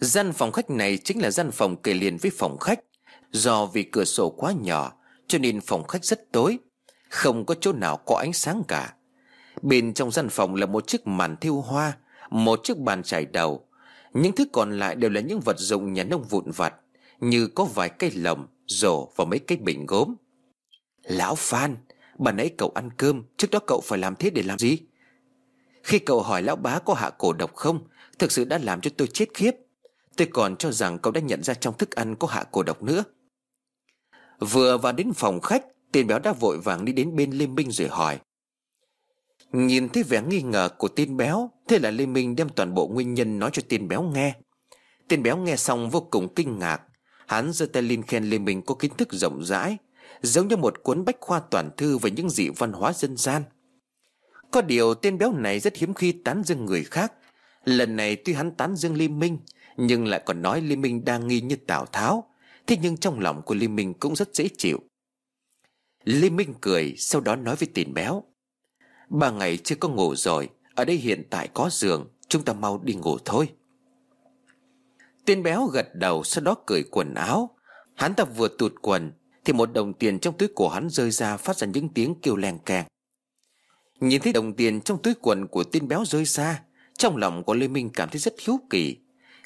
Gian phòng khách này chính là gian phòng kề liền với phòng khách. Do vì cửa sổ quá nhỏ, Cho nên phòng khách rất tối. Không có chỗ nào có ánh sáng cả. Bên trong gian phòng là một chiếc màn thiêu hoa, Một chiếc bàn trải đầu. Những thứ còn lại đều là những vật dụng nhà nông vụn vặt, Như có vài cây lồng Rổ và mấy cái bình gốm. Lão Phan, Bà nãy cậu ăn cơm, Trước đó cậu phải làm thế để làm gì? Khi cậu hỏi lão bá có hạ cổ độc không, Thực sự đã làm cho tôi chết khiếp. Tôi còn cho rằng cậu đã nhận ra trong thức ăn có hạ cổ độc nữa. Vừa vào đến phòng khách Tên béo đã vội vàng đi đến bên Lê Minh rồi hỏi. Nhìn thấy vẻ nghi ngờ của tên béo, Thế là Lê Minh đem toàn bộ nguyên nhân nói cho tên béo nghe. Tên béo nghe xong vô cùng kinh ngạc. Hắn giơ tay lên khen Lê Minh có kiến thức rộng rãi, Giống như một cuốn bách khoa toàn thư về những dị văn hóa dân gian. Có điều tên béo này rất hiếm khi tán dương người khác. Lần này tuy hắn tán dương Lê Minh, Nhưng lại còn nói Lê Minh đang nghi như Tào Tháo. Thế nhưng trong lòng của Lê Minh cũng rất dễ chịu. Lê Minh cười, Sau đó nói với tên béo, Ba ngày chưa có ngủ rồi, Ở đây hiện tại có giường, Chúng ta mau đi ngủ thôi. Tên béo gật đầu, Sau đó cởi quần áo. Hắn ta vừa tụt quần, Thì một đồng tiền trong túi của hắn rơi ra, Phát ra những tiếng kêu len keng. Nhìn thấy đồng tiền trong túi quần của tên béo rơi ra, Trong lòng của Lê Minh cảm thấy rất hiếu kỳ.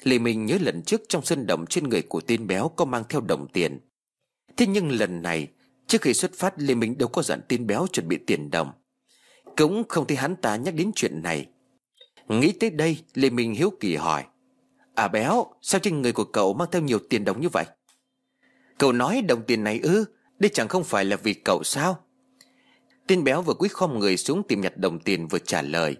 Lê Minh nhớ lần trước trong sân động trên người của tên béo có mang theo đồng tiền. Thế nhưng lần này, Trước khi xuất phát, Lê Minh đâu có dặn tên béo chuẩn bị tiền đồng. Cũng không thấy hắn ta nhắc đến chuyện này. Nghĩ tới đây, Lê Minh hiếu kỳ hỏi À béo, Sao trên người của cậu mang theo nhiều tiền đồng như vậy? Cậu nói đồng tiền này ư, Đây chẳng không phải là vì cậu sao? Tên béo vừa quý khom người xuống tìm nhặt đồng tiền vừa trả lời.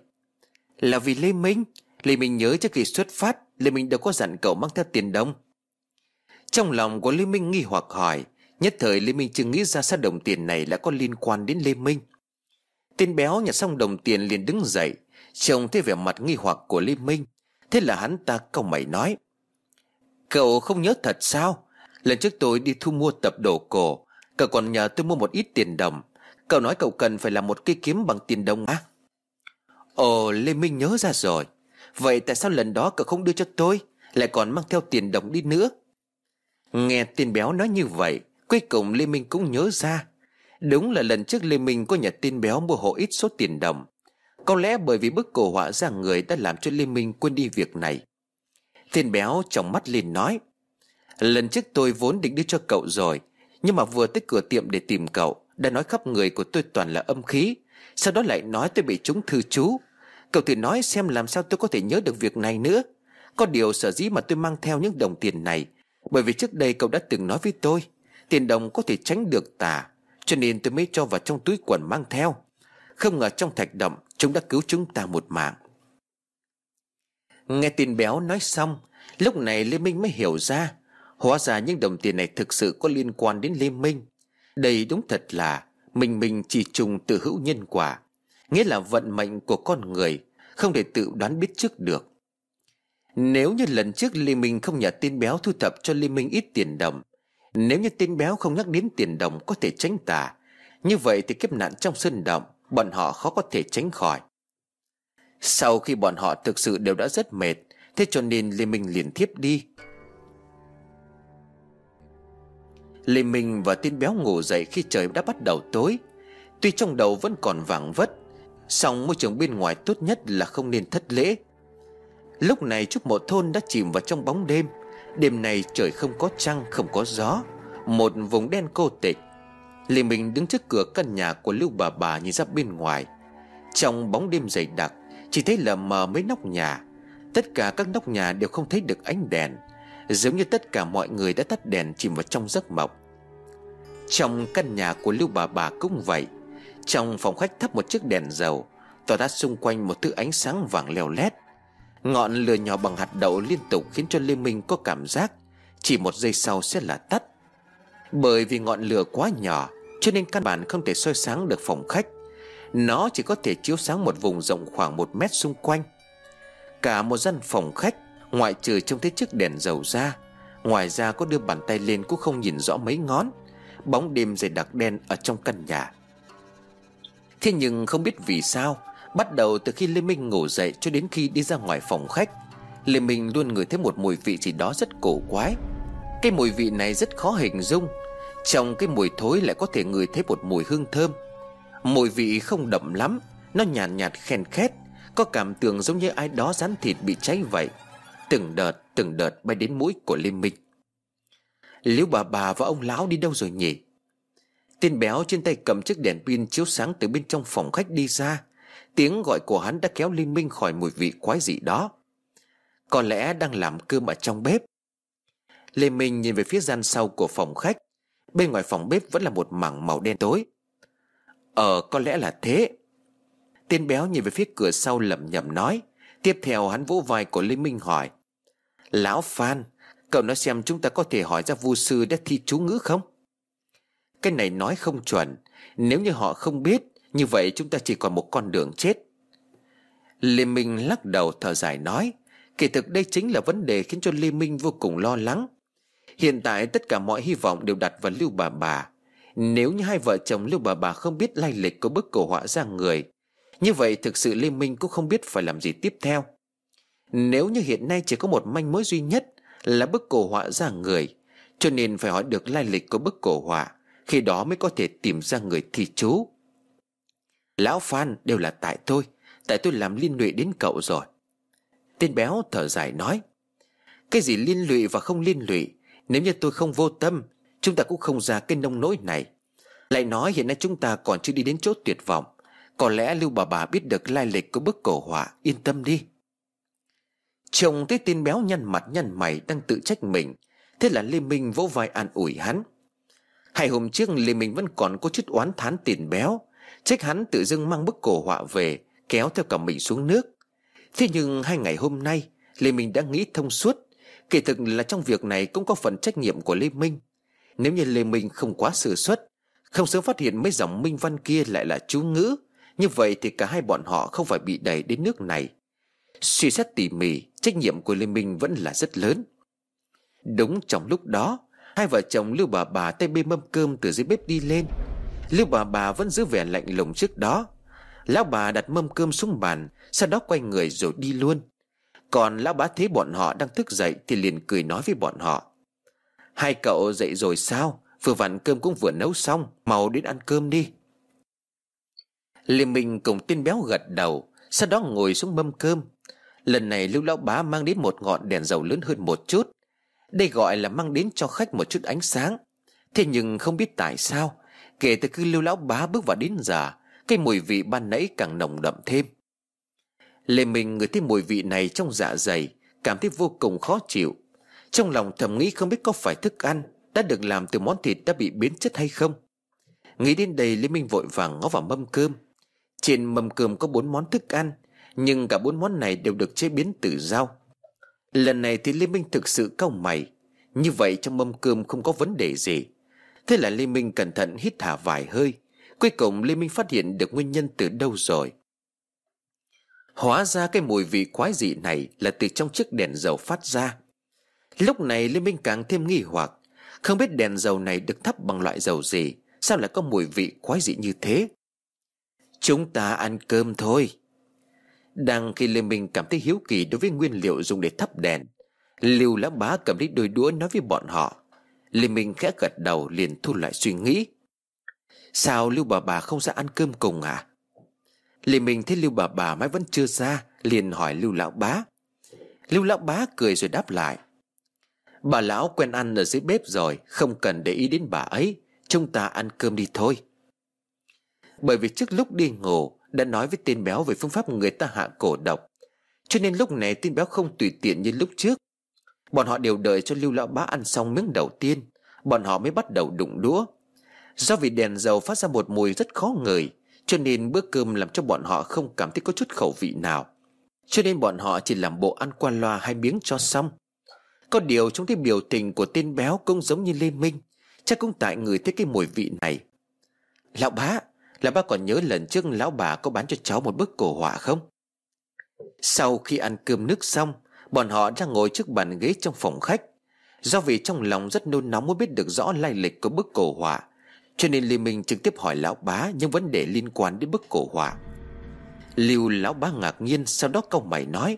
Là vì Lê Minh Lê Minh nhớ trước khi xuất phát, Lê Minh đâu có dặn cậu mang theo tiền đồng. Trong lòng của Lê Minh nghi hoặc hỏi, Nhất thời Lê Minh chưa nghĩ ra sao đồng tiền này lại có liên quan đến Lê Minh. Tên béo nhặt xong đồng tiền liền đứng dậy, Trông thấy vẻ mặt nghi hoặc của Lê Minh. Thế là hắn ta câu mày nói, Cậu không nhớ thật sao? Lần trước tôi đi thu mua tập đồ cổ, Cậu còn nhờ tôi mua một ít tiền đồng. Cậu nói cậu cần phải làm một cây kiếm bằng tiền đồng á Ồ, Lê Minh nhớ ra rồi. Vậy tại sao lần đó cậu không đưa cho tôi, Lại còn mang theo tiền đồng đi nữa? Nghe tiền béo nói như vậy, Cuối cùng Lê Minh cũng nhớ ra. Đúng là lần trước Lê Minh có nhà tin béo mua hộ ít số tiền đồng. Có lẽ bởi vì bức cổ họa ra người đã làm cho Lê Minh quên đi việc này. Thiên béo trong mắt liền nói, Lần trước tôi vốn định đưa cho cậu rồi, Nhưng mà vừa tới cửa tiệm để tìm cậu, Đã nói khắp người của tôi toàn là âm khí, Sau đó lại nói tôi bị trúng thư chú. Cậu thử nói xem làm sao tôi có thể nhớ được việc này nữa. Có điều sở dĩ mà tôi mang theo những đồng tiền này, Bởi vì trước đây cậu đã từng nói với tôi, Tiền đồng có thể tránh được tà, Cho nên tôi mới cho vào trong túi quần mang theo. Không ngờ trong thạch động, Chúng đã cứu chúng ta một mạng. Nghe tin béo nói xong, Lúc này Lê Minh mới hiểu ra. Hóa ra những đồng tiền này thực sự có liên quan đến Lê Minh. Đây đúng thật là Mình mình chỉ trùng tự hữu nhân quả, Nghĩa là vận mệnh của con người, Không thể tự đoán biết trước được. Nếu như lần trước Lê Minh không nhờ tin béo thu thập cho Lê Minh ít tiền đồng, nếu như tin béo không nhắc đến tiền đồng có thể tránh tà, Như vậy thì kiếp nạn trong sơn động Bọn họ khó có thể tránh khỏi. Sau khi bọn họ thực sự đều đã rất mệt, Thế cho nên Lê Minh liền thiếp đi. Lê Minh và tên béo ngủ dậy khi trời đã bắt đầu tối. Tuy trong đầu vẫn còn vàng vất, song môi trường bên ngoài tốt nhất là không nên thất lễ. Lúc này Trúc Mộ Thôn đã chìm vào trong bóng đêm. Đêm này trời không có trăng, không có gió. Một vùng đen cô tịch Lê Minh đứng trước cửa căn nhà của Lưu bà bà nhìn ra bên ngoài. Trong bóng đêm dày đặc, Chỉ thấy lờ mờ mấy nóc nhà. Tất cả các nóc nhà đều không thấy được ánh đèn, Giống như tất cả mọi người đã tắt đèn chìm vào trong giấc mộng. Trong căn nhà của Lưu bà bà cũng vậy. Trong phòng khách thắp một chiếc đèn dầu, Tỏa ra xung quanh một thứ ánh sáng vàng leo lét. Ngọn lửa nhỏ bằng hạt đậu liên tục khiến cho Lê Minh có cảm giác Chỉ một giây sau sẽ là tắt. Bởi vì ngọn lửa quá nhỏ, Cho nên căn bản không thể soi sáng được phòng khách. Nó chỉ có thể chiếu sáng một vùng rộng khoảng một mét xung quanh. Cả một gian phòng khách, Ngoại trừ trông thấy chiếc đèn dầu ra Ngoài ra có đưa bàn tay lên cũng không nhìn rõ mấy ngón, Bóng đêm dày đặc đen ở trong căn nhà. Thế nhưng không biết vì sao, Bắt đầu từ khi Lê Minh ngủ dậy cho đến khi đi ra ngoài phòng khách, Lê Minh luôn ngửi thấy một mùi vị gì đó rất cổ quái. Cái mùi vị này rất khó hình dung trong cái mùi thối lại có thể ngửi thấy một mùi hương thơm. Mùi vị không đậm lắm Nó nhàn nhạt, nhạt khen khét Có cảm tưởng giống như ai đó rán thịt bị cháy vậy. Từng đợt từng đợt bay đến mũi của Lê Minh. Liễu bà bà và ông lão đi đâu rồi nhỉ? Tên béo trên tay cầm chiếc đèn pin chiếu sáng từ bên trong phòng khách đi ra. Tiếng gọi của hắn đã kéo Liên Minh khỏi mùi vị quái dị đó. Có lẽ đang làm cơm ở trong bếp. Lê Minh nhìn về phía gian sau của phòng khách. Bên ngoài phòng bếp vẫn là một mảng màu đen tối. Ờ có lẽ là thế. Tên béo nhìn về phía cửa sau lẩm nhẩm nói. Tiếp theo hắn vỗ vai của Lê Minh hỏi. Lão Phan, Cậu nói xem chúng ta có thể hỏi ra vu sư đã thi chú ngữ không? Cái này nói không chuẩn. Nếu như họ không biết, Như vậy chúng ta chỉ còn một con đường chết. Lê Minh lắc đầu thở dài nói. Kỳ thực đây chính là vấn đề khiến cho Lê Minh vô cùng lo lắng. Hiện tại tất cả mọi hy vọng đều đặt vào Lưu Bà Bà. Nếu như hai vợ chồng Lưu Bà Bà không biết lai lịch của bức cổ họa ra người, Như vậy thực sự Lê Minh cũng không biết phải làm gì tiếp theo. Nếu như hiện nay chỉ có một manh mối duy nhất Là bức cổ họa ra người, Cho nên phải hỏi được lai lịch của bức cổ họa, Khi đó mới có thể tìm ra người thi chú. Lão Phan đều là tại tôi Tại tôi làm liên lụy đến cậu rồi. Tên béo thở dài nói, Cái gì liên lụy và không liên lụy? Nếu như tôi không vô tâm, Chúng ta cũng không ra cái nông nỗi này. Lại nói hiện nay chúng ta còn chưa đi đến chỗ tuyệt vọng. Có lẽ Lưu bà bà biết được lai lịch của bức cổ họa. Yên tâm đi. Chồng thấy tin béo nhăn mặt nhăn mày Đang tự trách mình. Thế là Lê Minh vỗ vai an ủi hắn. Hai hôm trước Lê Minh vẫn còn có chút oán thán tiền béo. Trách hắn tự dưng mang bức cổ họa về, Kéo theo cả mình xuống nước. Thế nhưng hai ngày hôm nay, Lê Minh đã nghĩ thông suốt. Kỳ thực là trong việc này cũng có phần trách nhiệm của Lê Minh. Nếu như Lê Minh không quá sử xuất Không sớm phát hiện mấy dòng minh văn kia lại là chú ngữ, Như vậy thì cả hai bọn họ không phải bị đẩy đến nước này. Suy xét tỉ mỉ, Trách nhiệm của Lê Minh vẫn là rất lớn. Đúng trong lúc đó, Hai vợ chồng Lưu bà bà tay bê mâm cơm từ dưới bếp đi lên. Lưu bà bà vẫn giữ vẻ lạnh lùng trước đó. Lão bà đặt mâm cơm xuống bàn, Sau đó quay người rồi đi luôn còn lão bá thấy bọn họ đang thức dậy Thì liền cười nói với bọn họ. Hai cậu dậy rồi sao? Vừa vặn cơm cũng vừa nấu xong, Mau đến ăn cơm đi. Liên Minh cùng tên béo gật đầu, Sau đó ngồi xuống mâm cơm. Lần này lưu lão bá mang đến một ngọn đèn dầu lớn hơn một chút. Đây gọi là mang đến cho khách một chút ánh sáng. Thế nhưng không biết tại sao, Kể từ khi lưu lão bá bước vào đến giờ, Cái mùi vị ban nãy càng nồng đậm thêm. Lê Minh người thấy mùi vị này trong dạ dày, Cảm thấy vô cùng khó chịu. Trong lòng thầm nghĩ không biết có phải thức ăn Đã được làm từ món thịt đã bị biến chất hay không. Nghĩ đến đây, Lê Minh vội vàng ngó vào mâm cơm. Trên mâm cơm có bốn món thức ăn, Nhưng cả bốn món này đều được chế biến từ rau. Lần này thì Lê Minh thực sự cau mày. Như vậy trong mâm cơm không có vấn đề gì. Thế là Lê Minh cẩn thận hít thả vài hơi. Cuối cùng Lê Minh phát hiện được nguyên nhân từ đâu rồi. Hóa ra cái mùi vị quái dị này Là từ trong chiếc đèn dầu phát ra. Lúc này Lê Minh càng thêm nghi hoặc. Không biết đèn dầu này được thắp bằng loại dầu gì? Sao lại có mùi vị quái dị như thế? Chúng ta ăn cơm thôi. Đang khi Lê Minh cảm thấy hiếu kỳ Đối với nguyên liệu dùng để thắp đèn, Lưu lá bá cầm lấy đôi đũa nói với bọn họ. Lê Minh khẽ gật đầu liền thu lại suy nghĩ. Sao Lưu bà bà không ra ăn cơm cùng à? Lê Minh thấy Lưu bà bà mãi vẫn chưa ra, Liền hỏi Lưu lão bá. Lưu lão bá cười rồi đáp lại. Bà lão quen ăn ở dưới bếp rồi, Không cần để ý đến bà ấy. Chúng ta ăn cơm đi thôi. Bởi vì trước lúc đi ngủ, Đã nói với tên béo về phương pháp người ta hạ cổ độc. Cho nên lúc này tên béo không tùy tiện như lúc trước. Bọn họ đều đợi cho lưu lão bá ăn xong miếng đầu tiên. Bọn họ mới bắt đầu đụng đũa. Do vì đèn dầu phát ra một mùi rất khó ngửi cho nên bữa cơm làm cho bọn họ không cảm thấy có chút khẩu vị nào. Cho nên bọn họ chỉ làm bộ ăn qua loa hai miếng cho xong. Có điều trong cái biểu tình của tên béo cũng giống như Lê Minh, Chắc cũng tại người thấy cái mùi vị này. Lão bá Lão bá còn nhớ lần trước lão bà có bán cho cháu một bức cổ họa không? Sau khi ăn cơm nước xong, Bọn họ đang ngồi trước bàn ghế trong phòng khách. Do vì trong lòng rất nôn nóng muốn biết được rõ lai lịch của bức cổ họa cho nên Lê Minh trực tiếp hỏi lão bá những vấn đề liên quan đến bức cổ họa. Lưu lão bá ngạc nhiên, sau đó câu mày nói,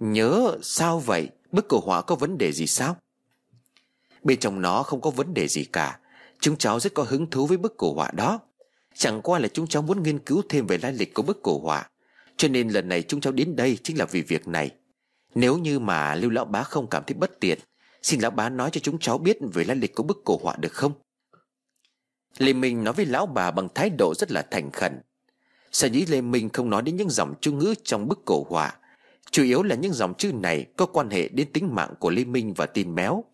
Nhớ sao vậy? Bức cổ họa có vấn đề gì sao? Bên trong nó không có vấn đề gì cả. Chúng cháu rất có hứng thú với bức cổ họa đó. Chẳng qua là chúng cháu muốn nghiên cứu thêm về lai lịch của bức cổ họa. Cho nên lần này chúng cháu đến đây chính là vì việc này. Nếu như mà Lưu Lão Bá không cảm thấy bất tiện, Xin lão bá nói cho chúng cháu biết Về lai lịch của bức cổ họa được không? Lê Minh nói với lão bà bằng thái độ rất là thành khẩn. Sở dĩ Lê Minh không nói đến những dòng chữ ngữ trong bức cổ họa, Chủ yếu là những dòng chữ này có quan hệ đến tính mạng của Lê Minh và tin méo.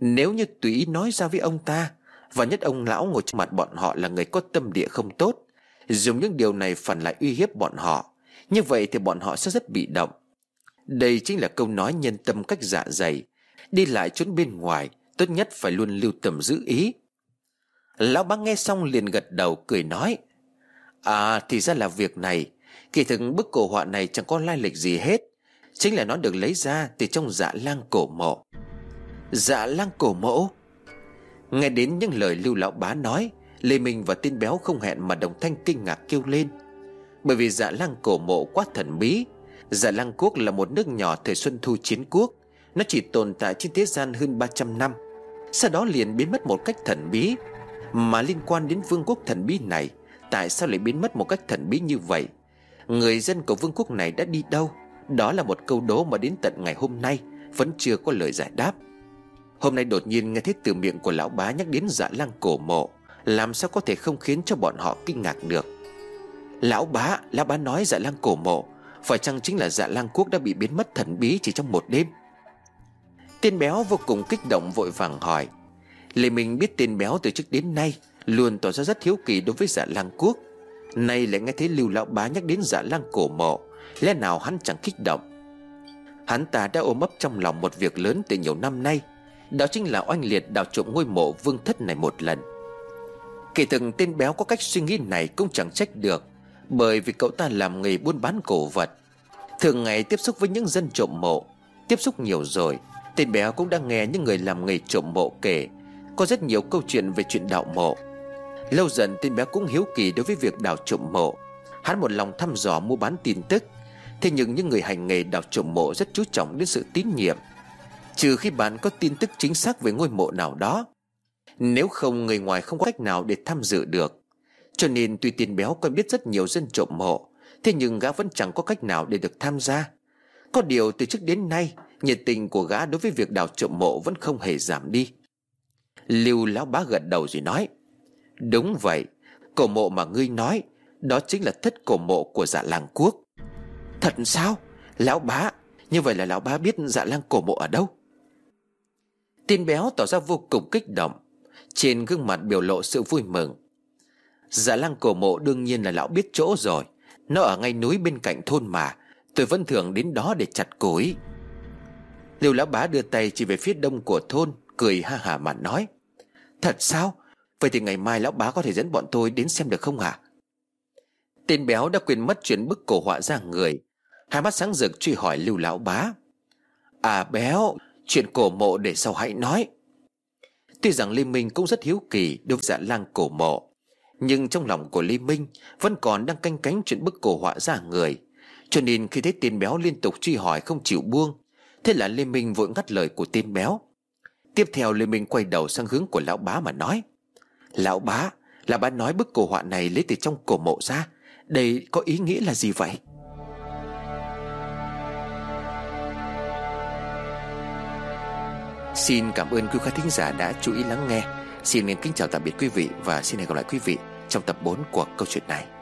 Nếu như tùy ý nói ra với ông ta, Và nhất ông lão ngồi trước mặt bọn họ là người có tâm địa không tốt, Dùng những điều này phản lại uy hiếp bọn họ, Như vậy thì bọn họ sẽ rất bị động. Đây chính là câu nói nhân tâm cách dạ dày. Đi lại trốn bên ngoài, Tốt nhất phải luôn lưu tâm giữ ý Lão bác nghe xong liền gật đầu, cười nói. À thì ra là việc này. Kỳ thực bức cổ họa này chẳng có lai lịch gì hết. Chính là nó được lấy ra từ trong dạ lang cổ mộ. Dạ lang cổ mộ? Nghe đến những lời lưu lão bá nói, Lê Minh và tin béo không hẹn mà đồng thanh kinh ngạc kêu lên. Bởi vì dạ lang cổ mộ quá thần bí Dạ lang quốc là một nước nhỏ thời Xuân Thu chiến quốc, Nó chỉ tồn tại trên thế gian hơn 300 năm. Sau đó liền biến mất một cách thần bí. Mà liên quan đến vương quốc thần bí này Tại sao lại biến mất một cách thần bí như vậy? Người dân của vương quốc này đã đi đâu? Đó là một câu đố mà đến tận ngày hôm nay Vẫn chưa có lời giải đáp. Hôm nay đột nhiên nghe thấy từ miệng của lão bá nhắc đến dạ lang cổ mộ Làm sao có thể không khiến cho bọn họ kinh ngạc được? Lão bá, lão bá nói dạ lang cổ mộ Phải chăng chính là dạ lang quốc đã bị biến mất thần bí chỉ trong một đêm? Tiên béo vô cùng kích động vội vàng hỏi Lê Minh biết tên béo từ trước đến nay, Luôn tỏ ra rất hiếu kỳ đối với dạ lang quốc. Nay lại nghe thấy lưu lão bá nhắc đến dạ lang cổ mộ, Lẽ nào hắn chẳng kích động? Hắn ta đã ôm ấp trong lòng một việc lớn từ nhiều năm nay, Đó chính là oanh liệt đào trộm ngôi mộ vương thất này một lần. Kỳ thực tên béo có cách suy nghĩ này cũng chẳng trách được, Bởi vì cậu ta làm nghề buôn bán cổ vật. Thường ngày tiếp xúc với những dân trộm mộ, Tiếp xúc nhiều rồi, Tên béo cũng đã nghe những người làm nghề trộm mộ kể. Có rất nhiều câu chuyện về chuyện đạo mộ. Lâu dần tên béo cũng hiếu kỳ đối với việc đào trộm mộ. Hắn một lòng thăm dò mua bán tin tức. Thế nhưng những người hành nghề đào trộm mộ rất chú trọng đến sự tín nhiệm. Trừ khi bạn có tin tức chính xác về ngôi mộ nào đó, Nếu không người ngoài không có cách nào để tham dự được. Cho nên tuy tiền béo quen biết rất nhiều dân trộm mộ, Thế nhưng gã vẫn chẳng có cách nào để được tham gia. Có điều từ trước đến nay, Nhiệt tình của gã đối với việc đào trộm mộ vẫn không hề giảm đi. Lưu lão bá gật đầu rồi nói, Đúng vậy, Cổ mộ mà ngươi nói, Đó chính là thất cổ mộ của dạ làng quốc. Thật sao? Lão bá, Như vậy là lão bá biết dạ lang cổ mộ ở đâu? Tin béo tỏ ra vô cùng kích động, Trên gương mặt biểu lộ sự vui mừng. Dạ lang cổ mộ đương nhiên là lão biết chỗ rồi, Nó ở ngay núi bên cạnh thôn mà, Tôi vẫn thường đến đó để chặt củi. Liêu lão bá đưa tay chỉ về phía đông của thôn Cười ha hả mà nói. Thật sao? Vậy thì ngày mai lão bá có thể dẫn bọn tôi đến xem được không hả? Tên béo đã quên mất chuyện bức cổ họa ra người. Hai mắt sáng rực truy hỏi lưu lão bá. À béo, Chuyện cổ mộ để sau hãy nói. Tuy rằng Lê Minh cũng rất hiếu kỳ Đối với dạ lang cổ mộ, Nhưng trong lòng của Lê Minh Vẫn còn đang canh cánh chuyện bức cổ họa ra người. Cho nên khi thấy tên béo liên tục truy hỏi không chịu buông, Thế là Lê Minh vội ngắt lời của tên béo. Tiếp theo Lê Minh quay đầu sang hướng của lão bá mà nói, Lão bá Lão bá nói bức cổ họa này lấy từ trong cổ mộ ra, Đây có ý nghĩa là gì vậy? Xin cảm ơn quý khán thính giả đã chú ý lắng nghe. Xin kính chào tạm biệt quý vị Và xin hẹn gặp lại quý vị trong tập 4 của câu chuyện này.